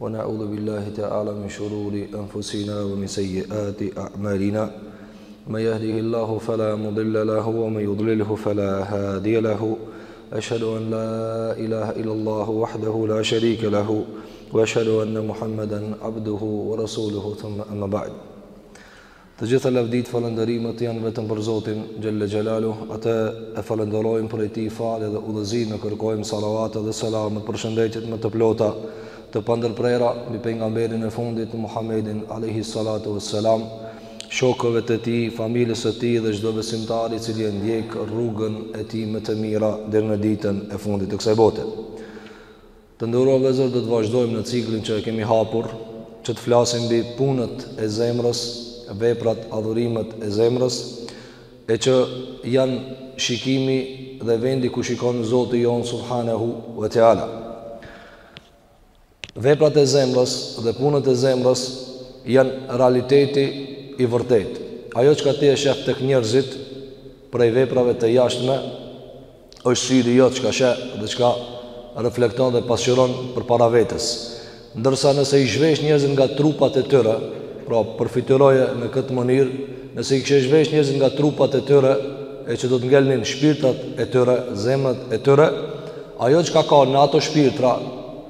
ونعوذ بالله تعالى من شرور أنفسنا ومن سيئات أعمالنا من يهده الله فلا مضل له ومن يضلله فلا هادي له أشهد أن لا إله إلا الله وحده لا شريك له وأشهد أن محمدا عبده ورسوله ثم أما بعد Të gjitha lavditë falënderimet janë vetëm për Zotin xhelle xhelaluhu, atë e falënderojmë prej tij falje dhe udhëzim e kërkojmë salavate dhe selame përshëndetjet më të plota të pandërprera mbi pejgamberin e fundit Muhammedin alejhi salatu ves selam shokëve të tij familjes së tij dhe çdo besimtari i cili e ndjek rrugën e tij me të mira deri në ditën e fundit të kësaj bote. Të nderuar vëllezër do të vazhdojmë në ciklin që e kemi hapur që të flasim mbi punët e zemrës, veprat, adhurimet e zemrës e që janë shikimi dhe vendi ku shikon Zoti jonë subhanahu wa taala. Veprat e zemrës dhe punët e zemrës janë realiteti i vërtetë. Ajo çka ti e shef tek njerëzit prej veprave të jashtme është syri jot çka sheh dhe çka reflekton dhe pasqyron përpara vetes. Ndërsa nëse i zhvesh njerëzit nga trupat e tyre, pra përfytyroje në këtë mënyrë, nëse i kishe zhvesh njerëzit nga trupat e tyre e që do të ngelnin shpirtrat e tyre, zemrat e tyre, ajo çka ka në ato shpirtra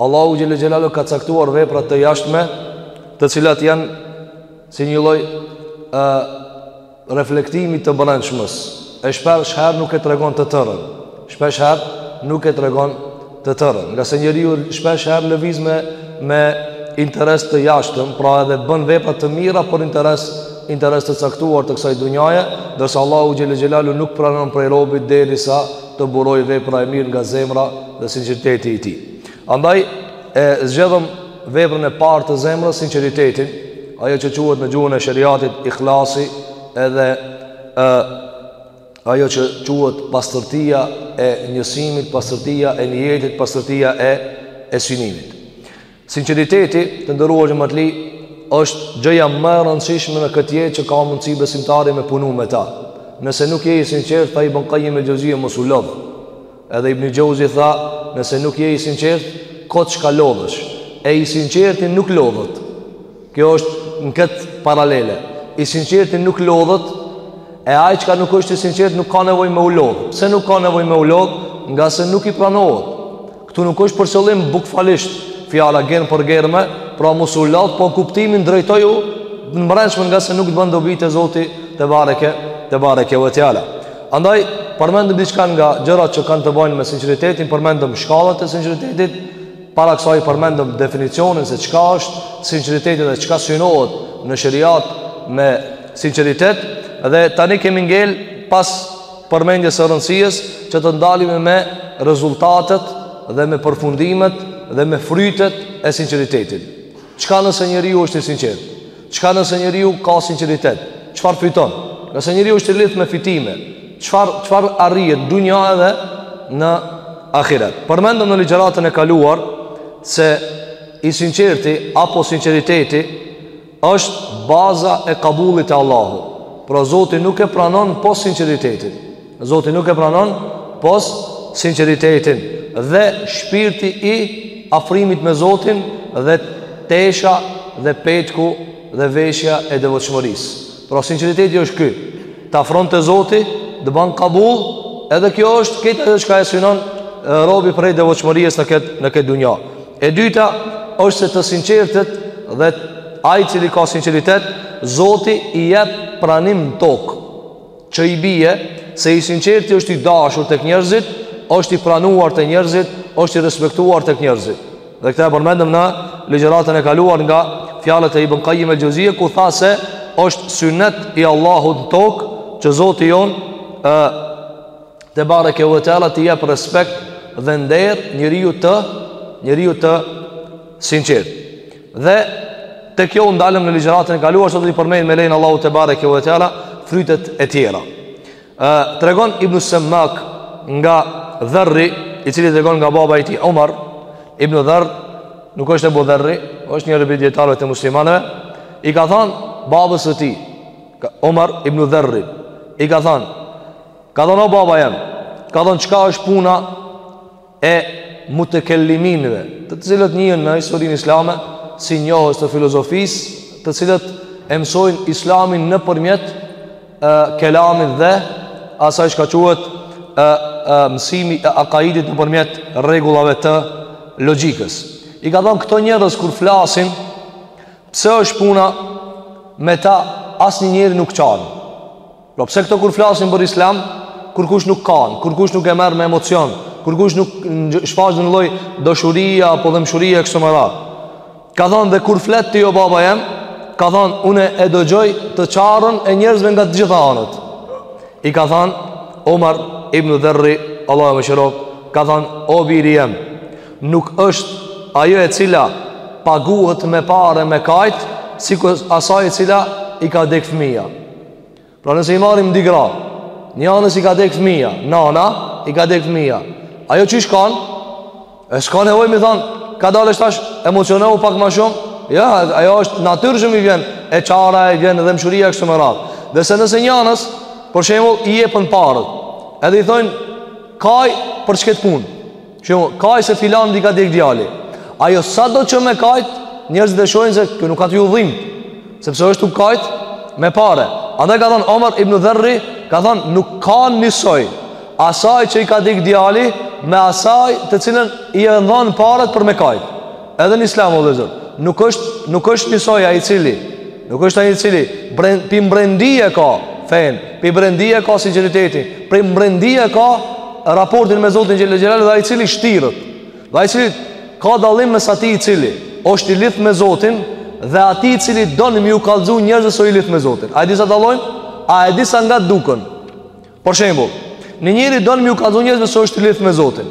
Allahu xhelle xhelaluhu ka caktuar vepra të jashtme, të cilat janë si një lloj ë reflektimi të brendshmës. E shpesh herë nuk e tregon të tërën. Shpesh herë nuk e tregon të tërën. Ngase njeriu shpesh herë lëviz me me interes të jashtëm, pra edhe bën vepra të mira për interes interes të caktuar të kësaj dunjaje, ndërsa Allahu xhelle xhelaluhu nuk pranon prej robit derisa të burojë vepra e mirë nga zemra dhe sinqeriteti i tij. Andaj, e zgjedhëm veprën e parë të zemrës, sinqeritetin, ajo që quhet në gjuhën e sheriatit ihlasi edhe e, ajo që quhet pastërtia e njësimit, pastërtia e nijetit, pastërtia e, e synimit. Sinqeriteti, të nderuar xhematli, është gjëja më e rëndësishme në këtë jetë që ka mundësi besimtari me punu me ta. Nëse nuk je i sinqert, tha Ibn Kajjim el-Xhevzi mos u lodh. Edhe Ibn Xhevzi tha, nëse nuk je i sinqert, kot çka lodhesh. E i sinqerti nuk lodhet. Kjo është në këtë paralele. I sinqerti nuk lodhet, e ai çka nuk është i sinqert nuk ka nevojë me u lodh. Pse nuk ka nevojë me u lodh? Ngase nuk i pranohet. Këtu nuk është për qëllim bukvalisht fjala germë për germe, pra mos u lodh, po kuptimin drejtoju në mbrendshme ngase nuk të bën dobi te Zoti tebareke tebareke ve teala. Andaj përmendëm diçka nga gjërat që kanë të bëjnë me sinqeritetin, përmendëm shkallat e sinqeritetit, para kësaj përmendëm definicionin se çka është sinqeriteti dhe çka synohet në sheriat me sinqeritet dhe tani kemi ngel pas përmendjes së rëndësisë që të ndalemi me rezultatet dhe me përfundimet dhe me frytet e sinqeritetit. Çka nëse njeriu është i sinqertë? Çka nëse njeriu ka sinqeritet? Çfarë fiton? Nëse njeriu është i lidhur me fitime, çfarë çfarë arrihet në dunja edhe në ahiret? Përmendëm në ligjëratën e kaluar se i sinqerti apo sinqeriteti është baza e kabullit te Allahu. Pra Zoti nuk e pranon pos sinqeritetit. Zoti nuk e pranon pos sinqeritetin dhe shpirti i afrimit me Zotin dhe tesha dhe petku dhe veshja e devotshmërisë. Pra sinqeriteti është ky, të afron te Zoti, të banë kabul, edhe kjo është këtë ajo çka e synon robi prej devotshmërisë në këtë, në këtë dunja. E dyta është se të sinqertët dhe ai i cili ka sinqeritet, zoti i jep pranim në tokë, që i bije se i sinqerti është i dashur tek njerëzit, është i pranuar te njerëzit, është i respektuar tek njerëzit. Dhe këtë e përmendëm në ligjëratën e kaluar nga fjalët e Ibn Qayyim el-Xhevzije ku tha se është synet i Allahut në tokë që Zoti jonë tebareke ve teala t'i jep respekt dhe nder njeriut, njeriut të sinqertë. Dhe te kjo u ndalëm në ligjëratën e kaluar sot do t'i përmend me lejen e Allahut tebareke ve teala frytet e tjera. Tregon Ibn Semmak nga Dharri, i cili tregon nga baba i tij Omar Ibn Dharr, nuk është Abu Dharri, është një prej dijetarëve të muslimanëve, i ka thënë babës së tij, Omar Ibn Dharri, i ka thënë, ka thënë o baba jem, ka thënë çka është puna e mutekelliminëve, të cilët njihen në historinë islame si njohës të filozofisë, të cilët e mësojnë islamin nëpërmjet kelamit dhe asaj çka quhet e, e mësimi e akaidit nëpërmjet rregullave të logjikës. I ka thënë këto njerëz kur flasin, pse është puna me ta asnjë njeri nuk qan. Po pse këto kur flasin për islam, kurkush nuk kan, kurkush nuk e merr me emocion, kurkush nuk shfaq një lloj dashuri apo dhembshuri e kështu me radhë. Ka thanë dhe kur flet ti o baba jem, ka thanë unë e dëgjoj të qarën e njerëzve nga të gjitha anët. I ka thanë Omar ibn Dherri, Allahu e mëshiroftë, ka thanë o biri jem, nuk është ajo e cila paguhet me pare me kajtë, sikur asaj e cila i ka dek fëmija. Pra nëse i marrim dy gra Njanës i ka dekë fëmija Nana i ka dekë fëmija Ajo që i shkan E s'kan nevojë m'i than Kadale tash emocionohu pak ma shumë Jo, ajo është natyrshëm i vjen E qara i vjen dhembshuria e kështu me radhë Dhe se nëse njanës Për shemull i jepen paret Edhe i thojnë Kaj për që këtë punë Që kaj se filanit i ka dek djali Ajo sado që me kajt Njerëzit e shojnë se kjo nuk ka tu ju dhimb Sepse është tu kajt me pare Andaj ka thonë Omar ibn Dherri Ka thonë nuk kan njësoj Asaj që i ka dek djali Me asaj të cilën i janë dhonë paret për me kajt Edhe në islam o vëllezër, nuk është nuk është njësoj ai i cili, nuk është ai i cili brend pi brendie ka fen, pi brendie ka sinqeritetin, pi brendie ka raportin me Zotin xhele xhelal dhe ai i cili shtiret. Dhe ai i cili ka dallim mes atij i cili është i lidht me Zotin dhe atij i cili don me ju kallxu njerëzve se o i lidht me Zotin. A e di sa dallojnë, a e di sa ngat duken. Për shembull, një njeri don me ju kallzu njerëzve se është i lidhur me Zotin.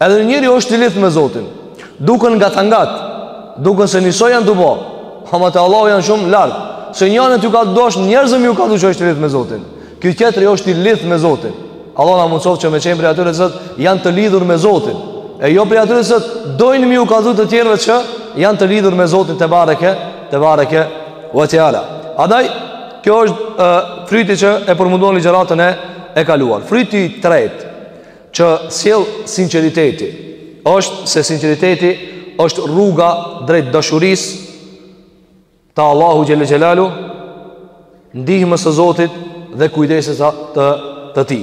Edhe një njeri është i lidhur me Zotin. Duken ngat a ngat, duken se nisoj janë tu bo. Ama te Allahu janë shumë larg. Se njëri ka tu dasht njerëzve me ju kallzu që është i lidhur me Zotin. Ky tjetri është i lidhur me Zotin. Allahu na mundësoftë që me qen prej atyre që janë të lidhur me Zotin. E jo prej atyre që dojnë me ju kallzu të tjerëve që janë të lidhur me Zotin tebareke, tebareke. Wa taala. Andaj Kjo është fryti që e përfunduam ligjëratën e e kaluar. Fryti i tretë që sjell sinqeriteti është se sinqeriteti është rruga drejt dashurisë të Allahu xhel xhelalu, ndihmës së Zotit dhe kujdesit të të tij.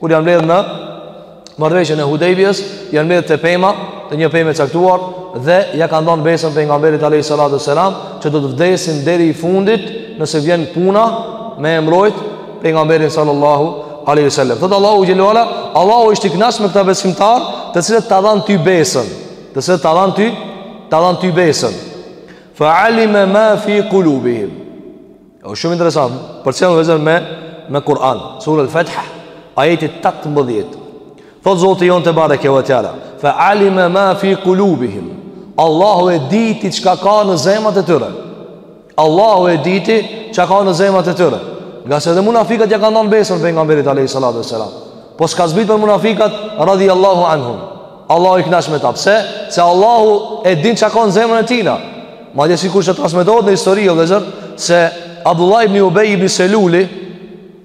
Kur janë mbledhë në marrëveshjen e Hudejbijes, janë mbledhë te pema, te një pemë e caktuar, dhe ja kanë dhonë besën pejgamberit alejhi salatu ve selam, që do të vdesin deri i fundit nëse vjen puna me e mbrojt pejgamberin sallallahu alejhi ve sellem. Thotë Allahu xhele ve ala, Allahu është i knaq me këta besimtarë të cilët ta dhanë ty besën, të cilët ta dhanë ty, ta dhanë ty besën. Fa alime ma fi kulubihim. O shumë interesant, përcjell vëllezër me me Kur'an, sura Al-Fath, ajeti 18. Thotë Zoti jonë tebareke ve teala, fa alima ma fi qulubihim. Allahu e diti çka ka në zemrat e tyre. Allahu e diti çka ka në zemrat e tyre. Ngase edhe munafikat ja kanë dhënë besën pejgamberit alayhi salatu wasalam. Po s'ka zbrit për munafikat radhiyallahu anhum. Allahu i kënaq me ta. Pse? Se Allahu e din çka ka në zemrën e tina. Madje sikur se transmetohet në histori o vëllezër se Abdullah ibn Ubay ibn Seluli,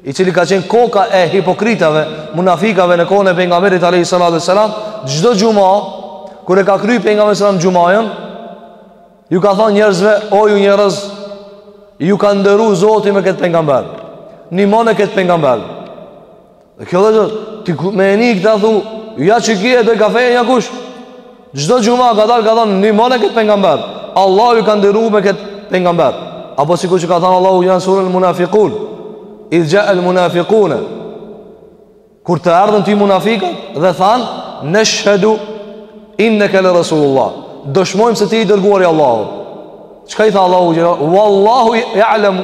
i cili ka qenë koka e hipokritave, munafikave në kohën e pejgamberit alayhi salatu wasalam, çdo xhumë kur e ka kryer pejgamberi sallallahu alaihi wasallam xhumanë, ju ka thënë njerëzve, o ju njerëz, ju ka ndëru Zoti me këtë pejgamber. Nimone këtë pejgamber. Dhe kjo vllezër, ti kur me e ni këta thu, ja ky e do, ka fe njëkush, çdo xhuma ka dalë, ka thonë, nimone këtë pengamber, Allahu ju ka nderu me këtë pengamber, apo sikur që ka thonë Allahu në suren el munafikun, idha xhaekel munafikune, kur të erdhën ty munafikët, dhe thanë, neshhedu, inneke le Rasulullah, dëshmojmë se ti i dërguari i Allahut, çka i tha Allahu xhel, Wallahu jalemu,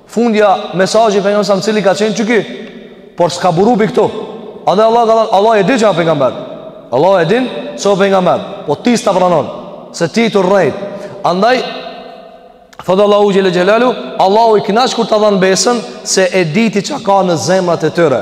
Fundja mesazhi i pejgamberit sas cili ka qenë qiky. Por s'ka buru pi këtu. Andaj Allah ka thënë, Allah e di që o pejgamber. Allah e din se o pejgamber, po ti s'ta pranon se ti tu rrejt. Andaj thotë Allahu xhelle xhelaluhu, Allahu i kënaq kur ta dhan besën se e diti çka ka në zemrat e tyre.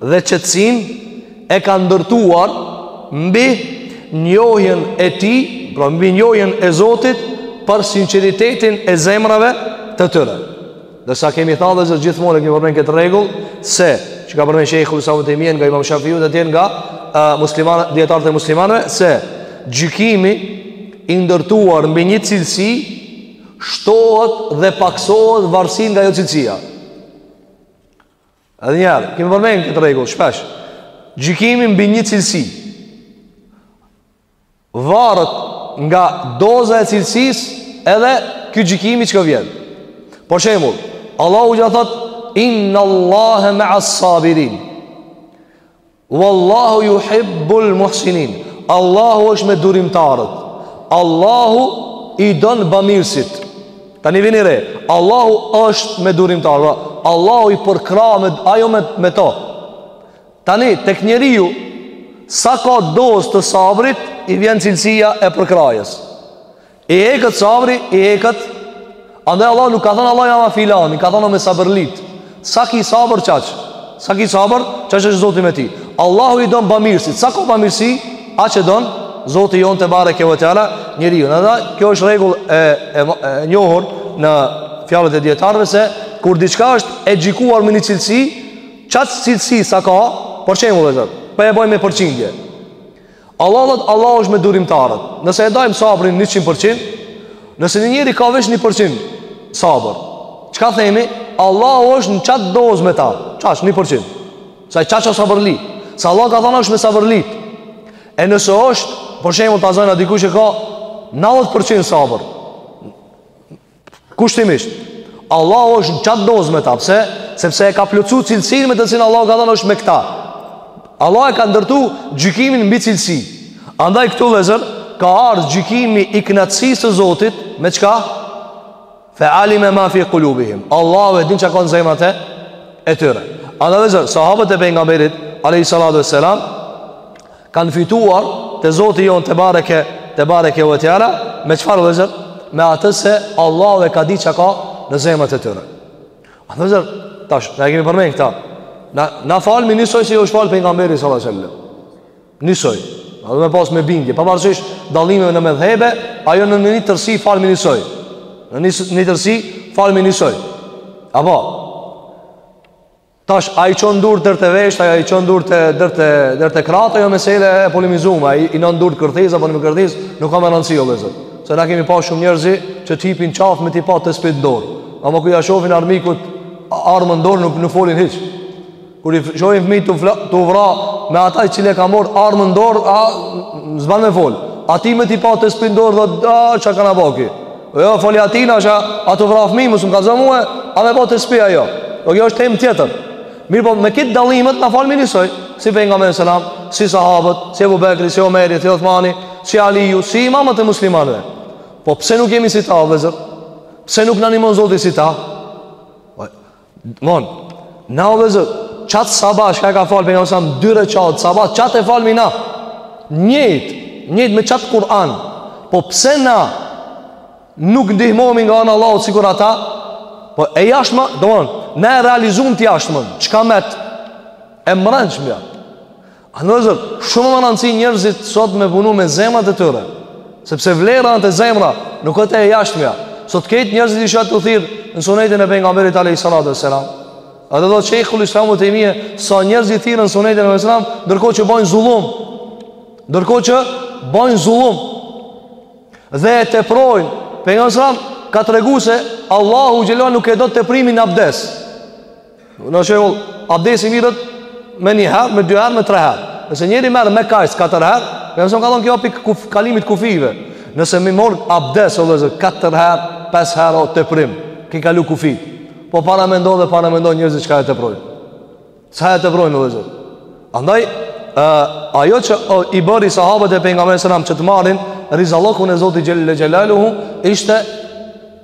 dhe qetësinë e ka ndërtuar mbi njohjen e tij, pra mbi njohjen e Zotit për sinqeritetin e zemrave të tyre. Ndërsa kemi thënë vllezër gjithmonë e kemi përmend këtë rregull se që ka përmend Sheikhul Islam Tejmije nga Imam Shafiu dhe tjerë nga muslimanët dietarët e muslimanëve se gjykimi i ndërtuar mbi një cilësi shtohet dhe paksohet varësisht nga ajo cilësia. Edhe një herë, kemi përmendur këtë rregull shpesh. Gjykimi mbi një cilësi varet nga doza e cilësisë edhe ky gjykimi që vjen. Për shembull, Allahu xh thot inna Allaha ma'as sabirin. Wallahu juhibbul muhsinin Allahu është me durimtarët Allahu i don bamirësit Tani vini re Allahu është me durimtarët Allahu i përkrah me ajo me, me to Tani tek njeriu Sa ka dozë të sabrit I vjen cilësia e përkrahjes I hekët sabri, i hekët Andaj Allah nuk ka thonë Allahu o me filanin Ka thonë o me sabërlit Sa ki sabër qaq Sa ki sabër qaq është zoti me ty Allahu i don bamirësit Sa ka bamirësi Aq e don Zoti jonë tebareke ve teala Njeriun Andaj kjo është rregull e, e, e njohur Në fjalët e dijetarëve se Kur diçka është e gjykuar me një cilësi Qatë cilësi sa ka Për shembull vllezër Pra po e boj me përqindje Allah, Allahu është me durimtarët Nëse e dajmë sabrin 100% Nëse ni njeri ka veç 1% Sabër Çka themi? Allahu është në qatë dozë me ta Qaq 1% Se ai qaq o sabërli Se Allahu ka thanë është me sabërli E nëse është për shembull ta zojna dikush e ka 90% sabër Kushtimisht, Allahu është në qatë dozë me ta, pse? Sepse e ka plotësu cilësinë me të cilën Allahu ka thanë është me këta. Allahu e ka ndërtu gjykimin mbi cilësi. Andaj këtu vllezër, ka ardhë gjykimi i knaqsisë të Zotit, me çka? Fe alime ma fi kulubihim. Allahu e din ça ka në zemrat e, e tyre. Andaj vllezër, sahabët e pejgamberit, a.s. kanë fituar te Zoti jonë tebareke tebareke ve teala me çfarë vllezër me atë se Allahu e ka di çka ka në zemrat e tyre. Andaj vllezër tash na i kemi përmend këta. Na na falmi nisoj se si osh fal pejgamberi sallallahu alajhi wasallam. Nisoj. A do me pas me bindje, pavarësisht dallimeve në medhhebe, a jo, në një tërsi falmi nisoj. Në një tërsi falmi nisoj. Apo Tash ai i çon durt der te veshtë, ai i çon durt der te der te krahtë, ajo mesele e polemizume, ai i man durt n'kërthiz apo nën kërthiz, nuk ka më rëndësi o vllezër. Se na kemi pa shumë njerëz që t'hipin n'qafë me t'i pa tespit n'dorë. Ama kur ja shohin armikut armën n'dorë nuk nuk folin hiç. Kur i shohin fëmijë tu u vra me ata që e ka marr armën n'dorë, a s'ban me fol. A ty me t'i pa tespit n'dorë tho a çka na ba ky. Po jo, foli atina qa asht tu vra fmi, mos um kallzo mue, a me ba tespi a jo. Po kjo është temë tjetër. Mirëpo, me krejt dallimet, na falmi nisoj, si pejgamberi alejhi selam, si sahabët, si Ebu Bekri, si Omeri, si Othmani, si Aliju, si imamët e muslimanëve. Po pse nuk jemi si ta, o vllezër? Pse nuk na nimon Zoti si ta? Po, Mon, na o vllezër, qatë sabah, çka e ka falë pejgamberi alejhi selam, dy rekate sabah, qatë e falmi na, njëjtë, njëjtë me qatë Kur'an, po pse na, nuk ndihmohemi nga ana e Allahut sikur ata, po e jashtmja, domon, na e realizum të jashtmen, çka met, e mrendshmja, Andaj vllezër, shumë me rëndësi njerëzit sot me punu me zemrat e tyre Sepse vlera o te zemra, nuk o te e jashtmja Sot krejt njerëzit i sheh tu thirrë në sunetin e pejgamberit alejhi salatu ve selam Edhe thotë shejhul islam Ibn Tejmije, sa njerëzit thirren në sunetin e alejhi selam Ndërkohë që bojnë zullum Ndërkohë që bojnë zullum Dhe e teprojnë Pejgamberi alejhi selam ka tregu se Allahu xhele ve ala nuk e do teprimin në abdes Në shembull, abdesi mirret me një herë, me dy herë, me tre herë. Nëse njeri merr me kast katër herë, Pejgamberi ka thonë kjo pikë kuf, kalimit kufijve. Nëse mi marrë abdes, o vllezër, katër herë, pesë herë, o teprim, ke kalu kufijtë. Po paramendo dhe paramendo njerëzit çka e teprojnë. Sa e teprojnë, o vllezër. Andaj, e, ajo që o, i bëri sahabët e Pejgamberit alejhi selam që të marrin rizallëkun e Zotit xhele xhelaluhu, ishte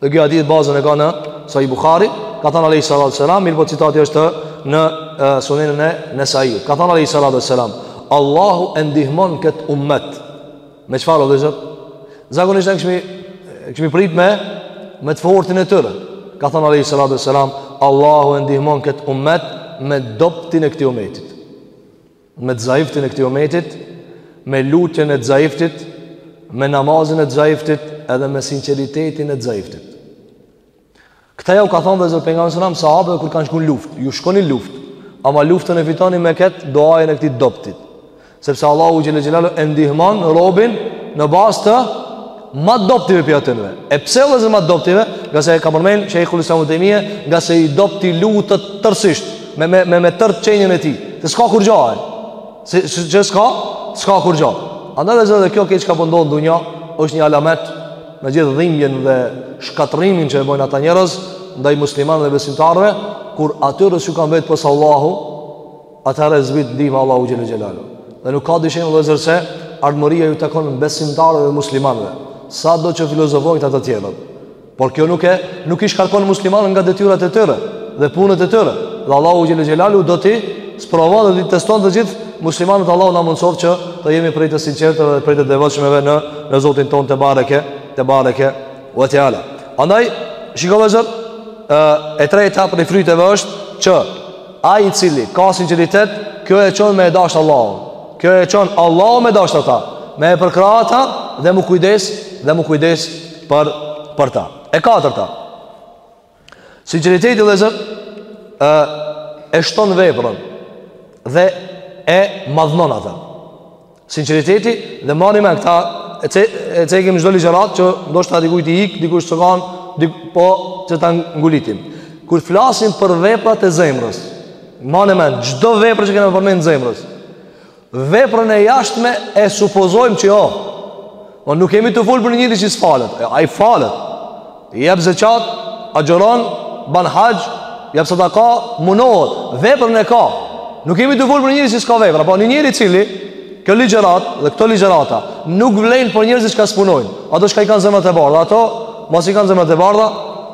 Dhe ky hadith bazën e ka në Sahih Buhari, ka thënë alejhi salatu ue selam, mirëpo citati është në Sunenin e Nesaiut. Ka thënë alejhi salatu ue selam, Allahu e ndihmon kët ummet. Me çfarë vllezër? Zakonisht ne kemi kemi prit me me të fortin e tyre. Ka thënë alejhi salatu ue selam, Allahu e ndihmon kët ummet me dobtin e këtij ummetit. me zaiftin e këtij umetit, me lutjen e zaiftit, me namazin e zaiftit edhe me sinqeritetin e zaiftit. Këta jau ka thonë vllezër Pejgamberi alejhi selam sahabëve kur kanë shku në luftë, ju shkoni në luftë, ama luftën e fitoni me këtë doajën e këtij dobtit, sepse Allahu xhele xhelaluhu e ndihmon robin në bazë të Ma dobtive prej atynve E pse o vllezër ma dobtive Ngase e ka përmend shejhul islam Ibn Tejmije Ngase i dobti lutet tërësisht Me, me, me, me tërë qenien e tij Se s'ka kurgjo e Se, se që s'ka S'ka kurgjo Andaj vllezër dhe kjo çka po ndodh n'dunja është një alamet Me gjithë dhimbjen dhe shkatërrimin që e bojnë ata njerëz Ndaj muslimanëve dhe besimtarëve Kur atyre s'u ka mbet pos Allahu Atëherë zbrit ndihma e Allahu xhele xhelaluhu. Dhe nuk ka dyshim vëllazër se ardhmëria ju takon besimtarëve dhe muslimanëve, sado që filozofojnë këta të tjerët. Por kjo nuk e nuk i shkarkon muslimanët nga detyrat e tyre dhe punët e tyre. Dhe Allahu xhele xhelaluhu do t'i sprovon dhe t'i teston të gjithë muslimanët Allahu na mundësoftë që të jemi prej të sinqertëve dhe prej të devotshmëve në në Zotin tonë tebareke tebareke ue teala. Andaj shiko vëllazër, e treta prej fryteve është që Ai i cili ka sinqeritet, kjo e çon me e dashtë Allahu. Kjo e çon Allahu me dashtë ata, me e përkrah ata dhe mu kujdes dhe mu kujdes për për ta. E katërta. Sinqeriteti vllezër e shton veprën dhe e madhnon atë. Sinqeriteti dhe mbani mend këta e ce e cekim çdo ligjëratë që ndoshta dikujt i ik, dikush s'o kon, dik, po që ta ngulitim. Kur flasim për veprat e zemrës, mbani mend çdo vepër që kemi përmend zemrës. Veprën e jashtme e supozojmë që jo. Po nuk jemi tu folë për njeri që s'falet. Ai falet. Jep zeqat, agjëron, ban haxh, jep sadaka, munohet, veprën e ka. Nuk jemi tu folë për njeri që s'ka vepra, po një njeri i cili kjo ligjëratë dhe këto ligjërata nuk vlejnë për njerëz që s'punojnë. Ata që i kanë zemrat e bardha, ata masi i kanë zemrat e bardha,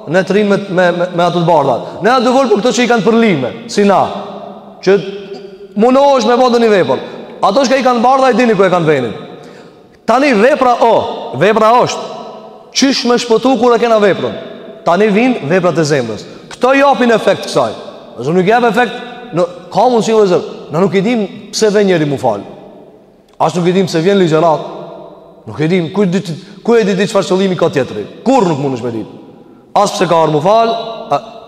le të rrinë me me me, me ato të bardha. Jena tu fol për këta që i kanë përlyme, si na. Që munohesh me bo ni vepër. Ata që i kanë bardha e dini ku e kanë venin. Tani vepra o, vepra është. Qysh me shpëtu kur e kena veprën? Tani vin veprat e zemrës. Këto japin efekt kësaj. Se nuk jep efekt, nuk ka mundsi vllezër. Na nuk e dimë pse vjen njeri m'u fal. As nuk e dimë pse vjen në ligjëratë. Nuk e dimë ku ditë, ku e di ti çfarë qëllimi ka tjetri. Kurrë nuk mundesh me ditë. As pse ka ardhur m'u fal.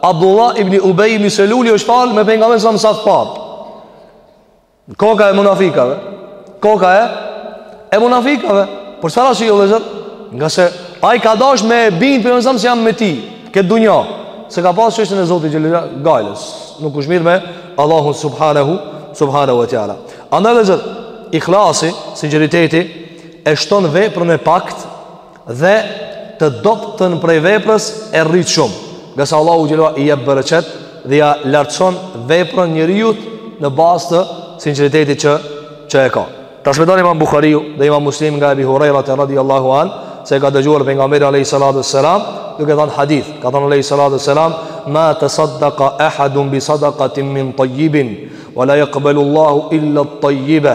Abdullah ibn Ubay ibn Seluli është fal me pejgamberin alejhi selam në saf të parë. Koka e munafikave Koka e E munafikave Por sara si jo vllezër Ngase ai ka dash me e bind pejgamberin alejhi selam se jam me ty Këtë dunja S'e ka pas çështjen e Zotit xhele xhelaluhu gajle Nuk është mirë me Allahu Subhanehu Subhanehu ve teala Andaj vllezër Ihlasi Sinqeriteti E shton veprën e pakt Dhe të dobtën prej veprës e rrit shumë. Ngase Allahu xhelal i jep bereqet dhe ia lartëson veprën njeriut në bazë të sinqeritetit që që e ka. Transmeton Imam Buhariu dhe Imam Muslim nga Abi Huraira radhiyallahu an se e ka dëgjuar pejgamberin alayhi salatu wassalam duke thënë hadith, ka thënë alayhi salatu wassalam ma tasaddaqa ahadun bi sadaqatin min tayyibin wa la yaqbalu Allahu illa at-tayyiba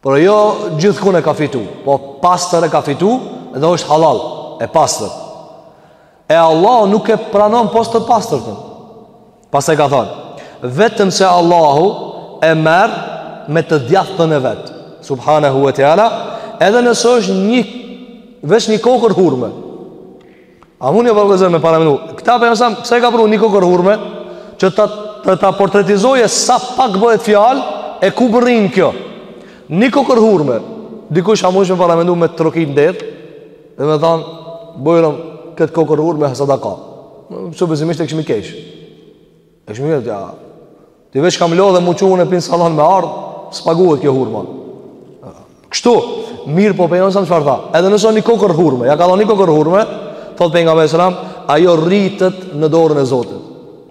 Por jo gjithkun e ka fitu Po pastër e ka fitu Edhe është halal E pastër E Allahu nuk e pranon pos të pastërtën Pastaj ka thonë Vetëm se Allahu E merr me të djathtën e vet Subhanehu ve teala Edhe nëse është një Veç një kokërr hurme A muni vllezër me paramenu? Këtë pejgamberi alejhi selam, pse e ka pru një kokërr hurme? Që ta, të ta portretizojë sa pak bëhet fjalë e ku mbërrin kjo. Një kokërr hurme, dikush a munesh me paramenu me trokit në derë, dhe me thanë, bujrum këtë kokërr hurme sadaka. Supozimisht e kishmi kesh. E kishmi kesh, ja. Ti veç kam lodhë m'u çu prej në sallon me ardhë, s'paguhet kjo hurma. Kështu, mirëpo pejgamberi alejhi selam çfarë tha. Edhe nëse një kokërr hurme, ia ka dhonë një kokërr hurme, thotë pejgamberi alejhi selam, ajo rritet në dorën e Zotit.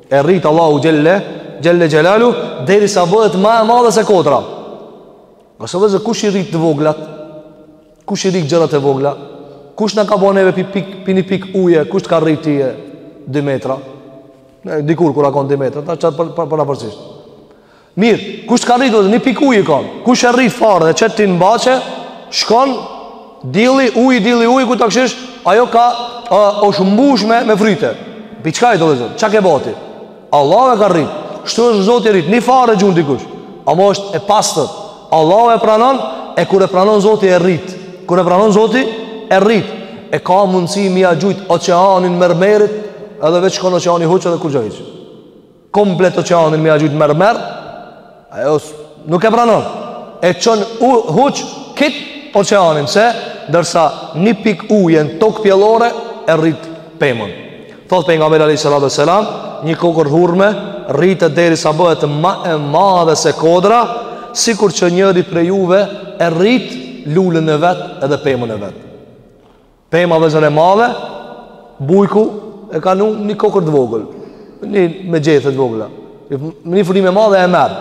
E rrit Allahu xhele, xhele xhelaluhu, derisa bëhet ma e madhe se kodra. Ngase vllezër kush i rrit të voglat, kush i rrit gjërat e vogla, kush na ka bo neve prej një pike uje, kush të ka rritë ty, 2 metra, Dikur kur a kon dy metra, ta çat për për për përafërsisht. Mirë, kush të ka rrit vllezër? Ni pikë ujë je kon. Kush e rrit farë e qet ti n'bahçe, shkon dielli ujë dielli ujë kur ta kqyrish, ajo ka është mbush me me fryte. Po çka vllezër? Çka ke bo ti? Allahu e ka rrit. Kështu është Zoti e rrit, ni farë e gjun dikush. Ama është e pastër. Allahu e pranon e kur e pranon Zoti e rrit. Kur e pranon Zoti e rrit. E ka mundësi me ia gjujt oqeanin mermerit edhe veç shkon oqeani huq edhe kurgjo hiç. Komplet oqeanin me ia gjujt mermeri nuk e pranon. E çon huq kit oqeanin se ndërsa një pikë ujë n'tokë pjellore e rrit pemën. Thotë pejgamberi alejhi salatu uesselam, një kokërr hurme rritet derisa bëhet ma e madhe se kodra, sikur që njëri prej juve e rrit lulen e vet edhe pemën e vet. Pema vllezër e madhe, bujku e ka në një kokërr të vogël, një me gjethe të vogla. Një frymë e madhe e merr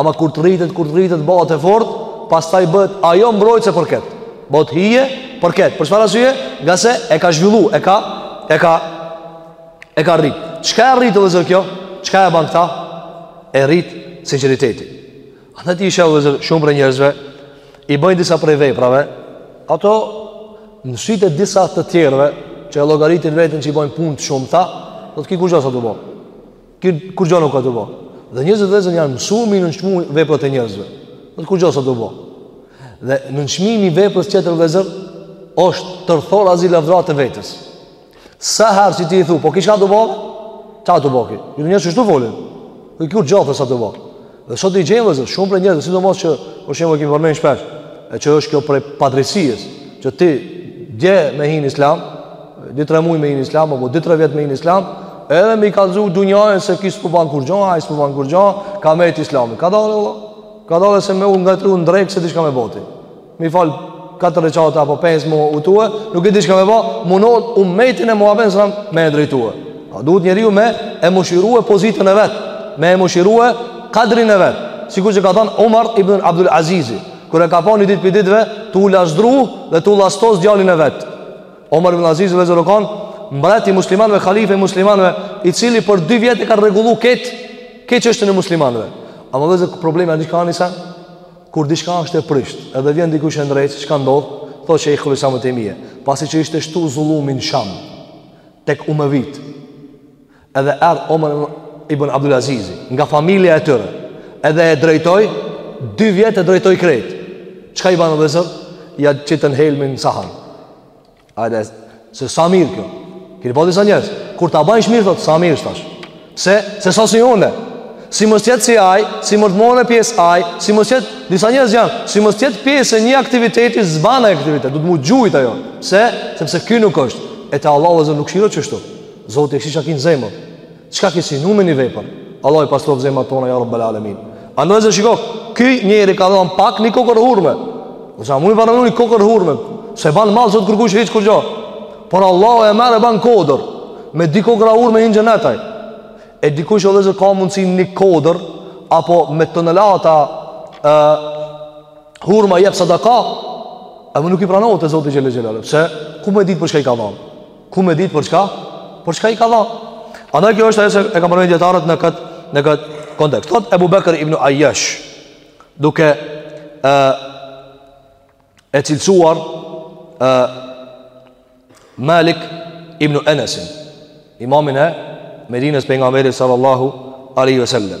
Ama kur të rritet, kur të rritet, bëhet e fortë Pastaj bëhet ajo mbrojtëse për këtë Bëhet hije për këtë Për çfarë arsye, ngase e ka zhvillu E ka, e ka, e ka rrit Çka e rrit vllezër kjo? Çka e ban këta? E rrit sinqeriteti Andaj ti i sheh vllezër shumë prej njerëzve I bajnë disa prej veprave Ato në sytë e disa të tjerëve Që e llogaritin veten që i bajnë punë të shumta Thotë ky kurgjo s'a tu bo Ky kurgjo nuk a tu bo. Dhe njerëzit vllezër janë mësu me i nënçmu veprat e njerëzve. Thotë kurgjo s'a tu bo. Dhe nënçmimi i veprës tjetër vllezër, është tërthorazi lavdëratë e vetes. Sa herë që ti i thu, po ky çka tu bo, çka tu bo ky. Një njerëz që shtu folin. Dhe kurgjo s'a tu bo. Dhe sot i gjejmë vllezër shumë prej njerëzve, sidomos që për shembull kemi përmend shpesh, e që është kjo prej padrejtësisë, që ti dje me hi n'islam, dy tre muaj me hi n'islam apo dy tre vjet me hi n'islam, edhe me i kallzu dunjën se ky s'po ban kurgja, ai s'po ban kurgja, ka met islami. Kadale vlla. Kadale se me u ngatrru ndreq se diçka me bo ti. Me i fal katër reqate apo pesë mu utue, nuk e di çka me ba, munot umetin e Muhamedit sallam me e drejtue. A duhet njeriu me e mëshirue pozitën e vet, me e mëshirue kadrin e vet. Sikur që ka thanë Umer ibn Abdul Aziz, kur e ka pa një ditë prej ditëve, tu u lazdru dhe tu u llastos djalin e vet. Umer ibn Azizi vllezër u kon mbret i muslimanëve, halife i muslimanëve, i cili për dy vjet e ka rregullu këtë këtë çështjen e muslimanëve. Ama vllezër problemi a di kanë sa? Kur diçka është e prishtë, edhe vjen dikush e ndreq, çka ndodh? thotë Shejhul Islam Ibn Tejmije, pasi që ishte shtu zullumi në Sham, tek Umevit, edhe erdh Omer ibn Abdul Azizi, nga familja e tyre, edhe e drejtoi, dy vjet e drejtoi krejt. Çka i banë vllezër? Ia qitën helmin në sahan. Ajde, se sa mirë kjo. Kini pa disa njerëz. Kur ta bajsh mirë, thotë, sa mirë shtash. Pse, se sa si une. Si mos jetë si aj, si mos marrë pjesë aj, si mos jetë, disa njerëz janë, si mos jetë pjesë e një aktiviteti, s'ban ai aktiviteti, do të mu gjujt ajo. Pse, sepse ky nuk është. E te Allahu vllezër nuk shiro qeshtu. Zoti e kqyr çka ki në zemër. Çka ke synu me ni vepër? Allahu i pastroftë zemrat tona ja Rabbel Alemin. Andaj vllezër shiko, ky njeri ka dhënë pak një kokërr hurme. Do sa mund të vlejë një kokërr hurme. S'e ban mall sot kërkush hiç kurgjo. Por Allahu e merr e ban kodër. Me ni kokërr hurme në xhenet ai. E dikush vllezër ka mundsi një kodër apo me tonelata ë hurma jep sadaka. Ama nuk i pranohet te Zoti xhele xhelal. Pse? Ku me ditë për çka i ka dhënë? Ku me ditë për çka? Për çka i ka dhënë? Andaj kjo është ajo që e kanë përmend dijetarët në kët në kët kontekst. Thot Ebu Bekër ibn Ajash, duke ë e cilësuar ë Malik ibn Enesin, imamin e Medinës pejgamberit sallallahu alaihi wasallam.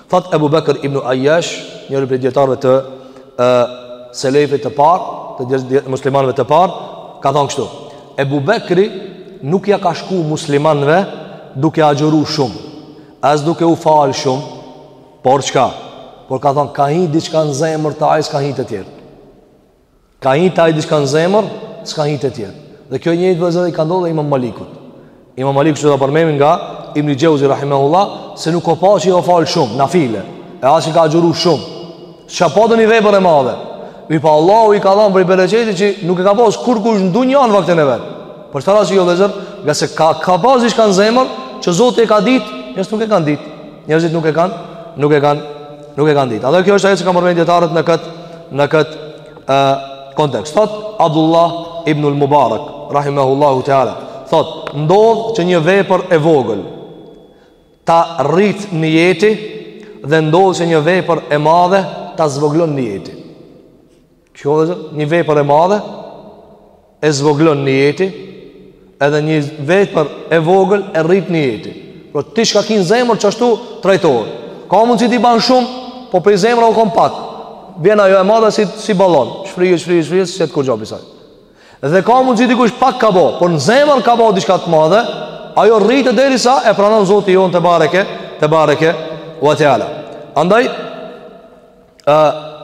Thotë Ebu Bekër ibn Ajash, njëri prej dijetarëve të e, selefit të parë, të dje, muslimanëve të parë, ka thonë kështu. Ebu Bekri nuk ja ka shku muslimanëve duke agjëru shumë, as duke u falë shumë, por çka? Por ka thonë, ka hi diçka në zemër te ai, s'ka hi te tjerët. Ka hi te ai diçka në zemër, s'ka hi te tjerët. Dhe kjo e njëjta vllezër i ka ndodh edhe Imam Malikut. Imam Malikut siç do ta përmendim nga Ibn Xheuzi rahimahullah se nuk o pa që o fal shumë nafile. E as që ka agjëru shumë. Sa po doni vepër e madhe. Mirëpo Allahu i ka dhënë prej bereqetit që nuk e ka pas kurkush në dunja në vaktin e vet. Për çfarë arsye vllezër, ngase ka ka pas diçka në zemër që Zoti e ka ditë, njerëzit nuk e kanë ditë. Njerëzit nuk e kanë, nuk e kanë Nuk e kanë ditë. Dhe kjo është ajo që kanë përmend dijetarët në kët në kët ë kontekst. Thot Abdullah ibn al-Mubarak rahimahullahu ta'ala thot ndodh që një vepër e vogël ta rrit nijeti dhe ndodh që një vepër e madhe ta zvogëlon nijeti. Kjo vllezër, një vepër e madhe E zvoglon nijeti Edhe një vepër e vogël e rrit nijeti Pra ti çka ki në zemër qashtu trajtohet Ka mundësi ti ban shumë Po prej zemre o kon pak Vjen ajo e madhe si, si balon Shfryhet, shfryhet, shfryhet, s'jet kurgjo pi saj Dhe ka mundësi dikush pak ka bo Por në zemër ka bo diçka të madhe Ajo rritet derisa e pranon zoti jonë tebareke Tebareke ue teala Andaj, Ë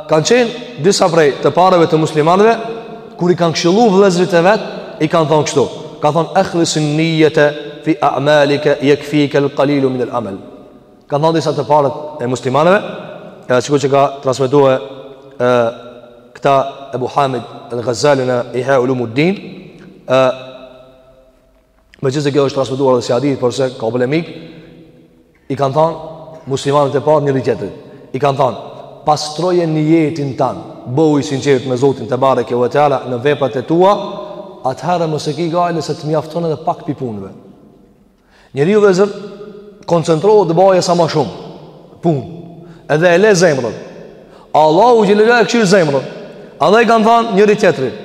kanë qenë disa prej të parëve të muslimanëve kur i kanë këshillu vëllezërit e vet, i kanë thonë kështu. Kanë thonë akhlisin niyata fi a'malika yakfika al-qalil min al-amal. Kanë thonë disa të parët e muslimanëve, edhe sikur që ka transmetuar këta Abu Hamid al-Ghazali në Ihya Ulumuddin, ë megjithëse kjo është transmetuar edhe si hadith, porse ka polemikë, I kanë thanë muslimanët e parë njëri tjetrit. I kanë thanë, pastroje nijetin tand, bëhu i sinqertë me Zotin tebareke ve teala në veprat e tua, atëherë më se ki gajle se të mjafton edhe pak pi punëve. Njeriu, vllezër, koncentrohet të bajë sa ma shumë punë, edhe e le zemrën. Allahu xhele xhelaluhu e kqyr zemrën. Andaj i kanë thanë njëri tjetrit.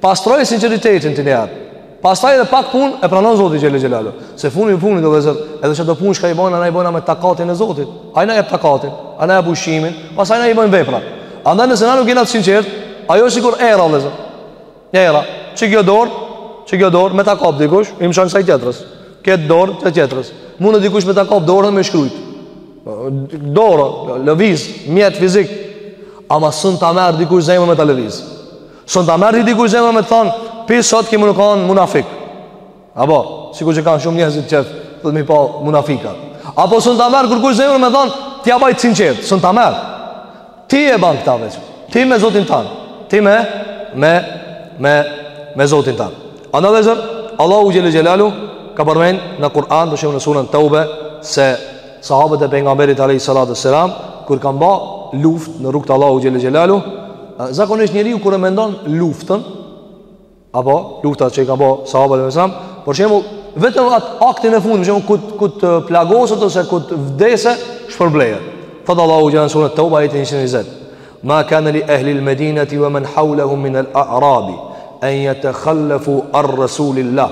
Pastroje sinqeritetin ti njëherë. Pastaj edhe pak punë e pranon Zoti xhele xhelaluhu. Se fundi i fundit, o vllezër, edhe çdo punë që e bojmë, na e bojmë me takatin e Zotit. Ai na jep takatin, ai na jep ushqimin, pastaj na i bojmë vepra. Andaj nëse na nuk jena të sinqertë, ajo sikur era, o vllezër. Era, qikjo dorë, qikjo dorë me ta kap dikush, i mshon ksaj tjetrës. Kët dorë tjetrës. Munet dikush me ta kap dorën me shkrujt. Dora lëviz, mjet fizik. Ama s'un ta merr dikush zemrën me ta lëviz. S'un ta merr ty dikush zemrën me të thonë, pi sot ke me kanë munafik. Apo, sikur që kanë shumë njerëzit qejf me i pa munafika. Apo s'un ta merr kërkush zemrën me thonë, ta baj të sinqertë, s'un ta merr. Ti e ban këta veç ti me Zotin tand, ti me, me, me, me Zotin tand. Andaj vllezër, Allahu xhele xhelaluhu ka përmend në Kur'an, për shembull në suren Teube, se Sahabët e Pejgamberit alejhi salatu ves selam kur kanë ba luftë në rrugë të Allahut xhele xhelaluhu, zakonisht njeriu kur e mendon luftën apo luftat që i kanë ba sahabët e selam, për shembull, vetëm atë aktin e fundit, për shembull, kur kur të plagoset ose kur të vdesë, shpërblehet. Thotë Allahu xhelaluhu në suren Teube ajeti 120. Ma kana li ahli al-Madinati wa man hawlahum min al-a'rabi an yatakhallafu an rasulillah.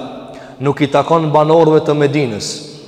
Nuk i takon banorëve të Medinës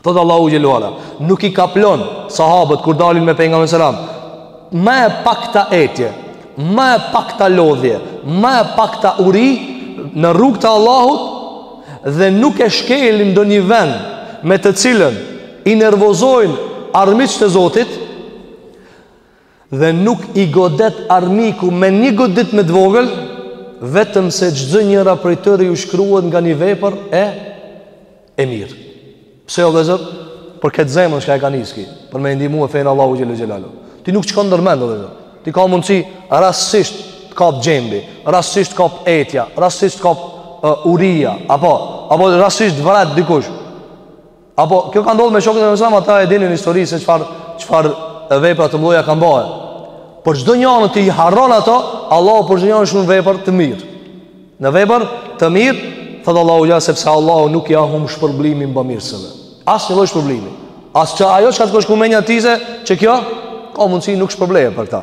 Thotë Allahu xhele ve ala Nuk i kaplon sahabët kur dalin me Pejgamberin alejhi selam Ma e pakta etje Ma e pakta lodhje Ma e pakta uri Në rrugë të Allahut Dhe nuk e shkelin ndonjë vend Me të cilën I nervozojnë armiqtë e Zotit dhe nuk i godet armiku me një goditje ma të vogël, vetëm se çdo njëra prej tyre ju shkruhet nga një vepër e e mirë. Pse o vllezër? Për këtë zemër çka e ka nis ky, për me e ndihmu fenë e Allahut xhele xhelaluhu. Ty nuk t'shkon ndërmend, o vllezër. Ti ka mundësi rastësisht të kap gjembi, rastësisht të kap etja, rastësisht të kap uh, uria, apo, apo rastësisht të vret dikush. Apo kjo ka ndodhur me shokët e alejhi selam, ata e dinin historinë se çfarë çfarë vepra të mëdha kanë bërë. Por çdo njëri që i harron ato, Allahu për çdo njëri shumë vepër të mirë. Një vepër të mirë, thotë Allahu ja sepse Allahu nuk ia humb shpërblimin bamirësve. Asnjë lloj shpërblimi. As ajo çka të ka shku menja ty se, që kjo ka mundsi nuk shpërblehem për këta.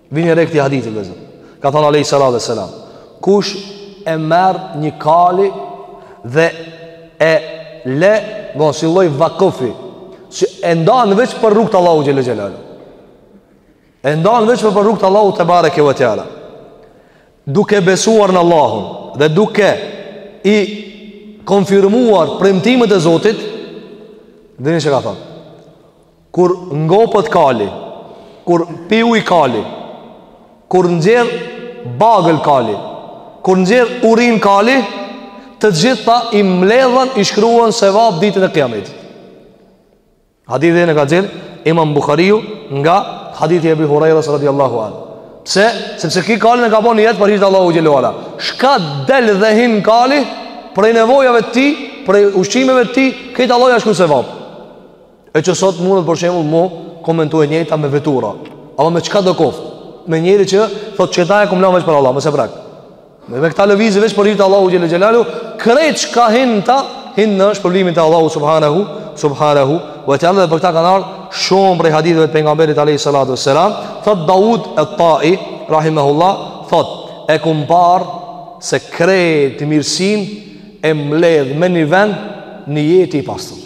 Vini re këtij hadithi, vllezër. Ka thënë alejhi salatu ue selam. Kush e merr një kali dhe e le, bon, si lloj vakëfi, që e ndan veç për rrugë t'Allahut xhele xhelaluhu. E ndan veç për rrugë t'Allahut tebareke ue teala. Duke besuar në Allahun dhe duke i konfirmuar premtimet e Zotit, vini re çka thënë. Kur ngopet kali Kur pi ujë kali Kur nxjerr bagël kali Kur nxjerr urinë kali Të gjitha i mbledhen I shkruhen sevap ditën e kiametit Hadithin e ka nxjerr Imam Buhariu nga hadithi i Ebi Hurejres radiallahu anhu Pse? Sepse ky kalin e ka bon nijet për hir t'Allahut xhele ue ala Çka del dhe hin kali Prej nevojave t'tij Prej ushqimeve t'tij Krejt Allahu ia shkru sevap E që sot mundet për shembull m'u komentu e njëjta me vetura Apo me çka do koft Me njëri që thot që këta e kum lan veç për Allah Mëse prak Me, me këta lëvizi veç për hir të Allahut xhele xhelaluhu Krejt çka hin n'ta Hin në shpërblimin e Allahut Subhanehu Subhanehu ue teala dhe për këta kanë ardh Shumë prej haditheve të Pejgamberit alejhi salatu ue selam Thot Davud et-Tai Rahimehullah Thot E kum pa Se krejt mirësinë E mbledh me një vend Nijeti i pastër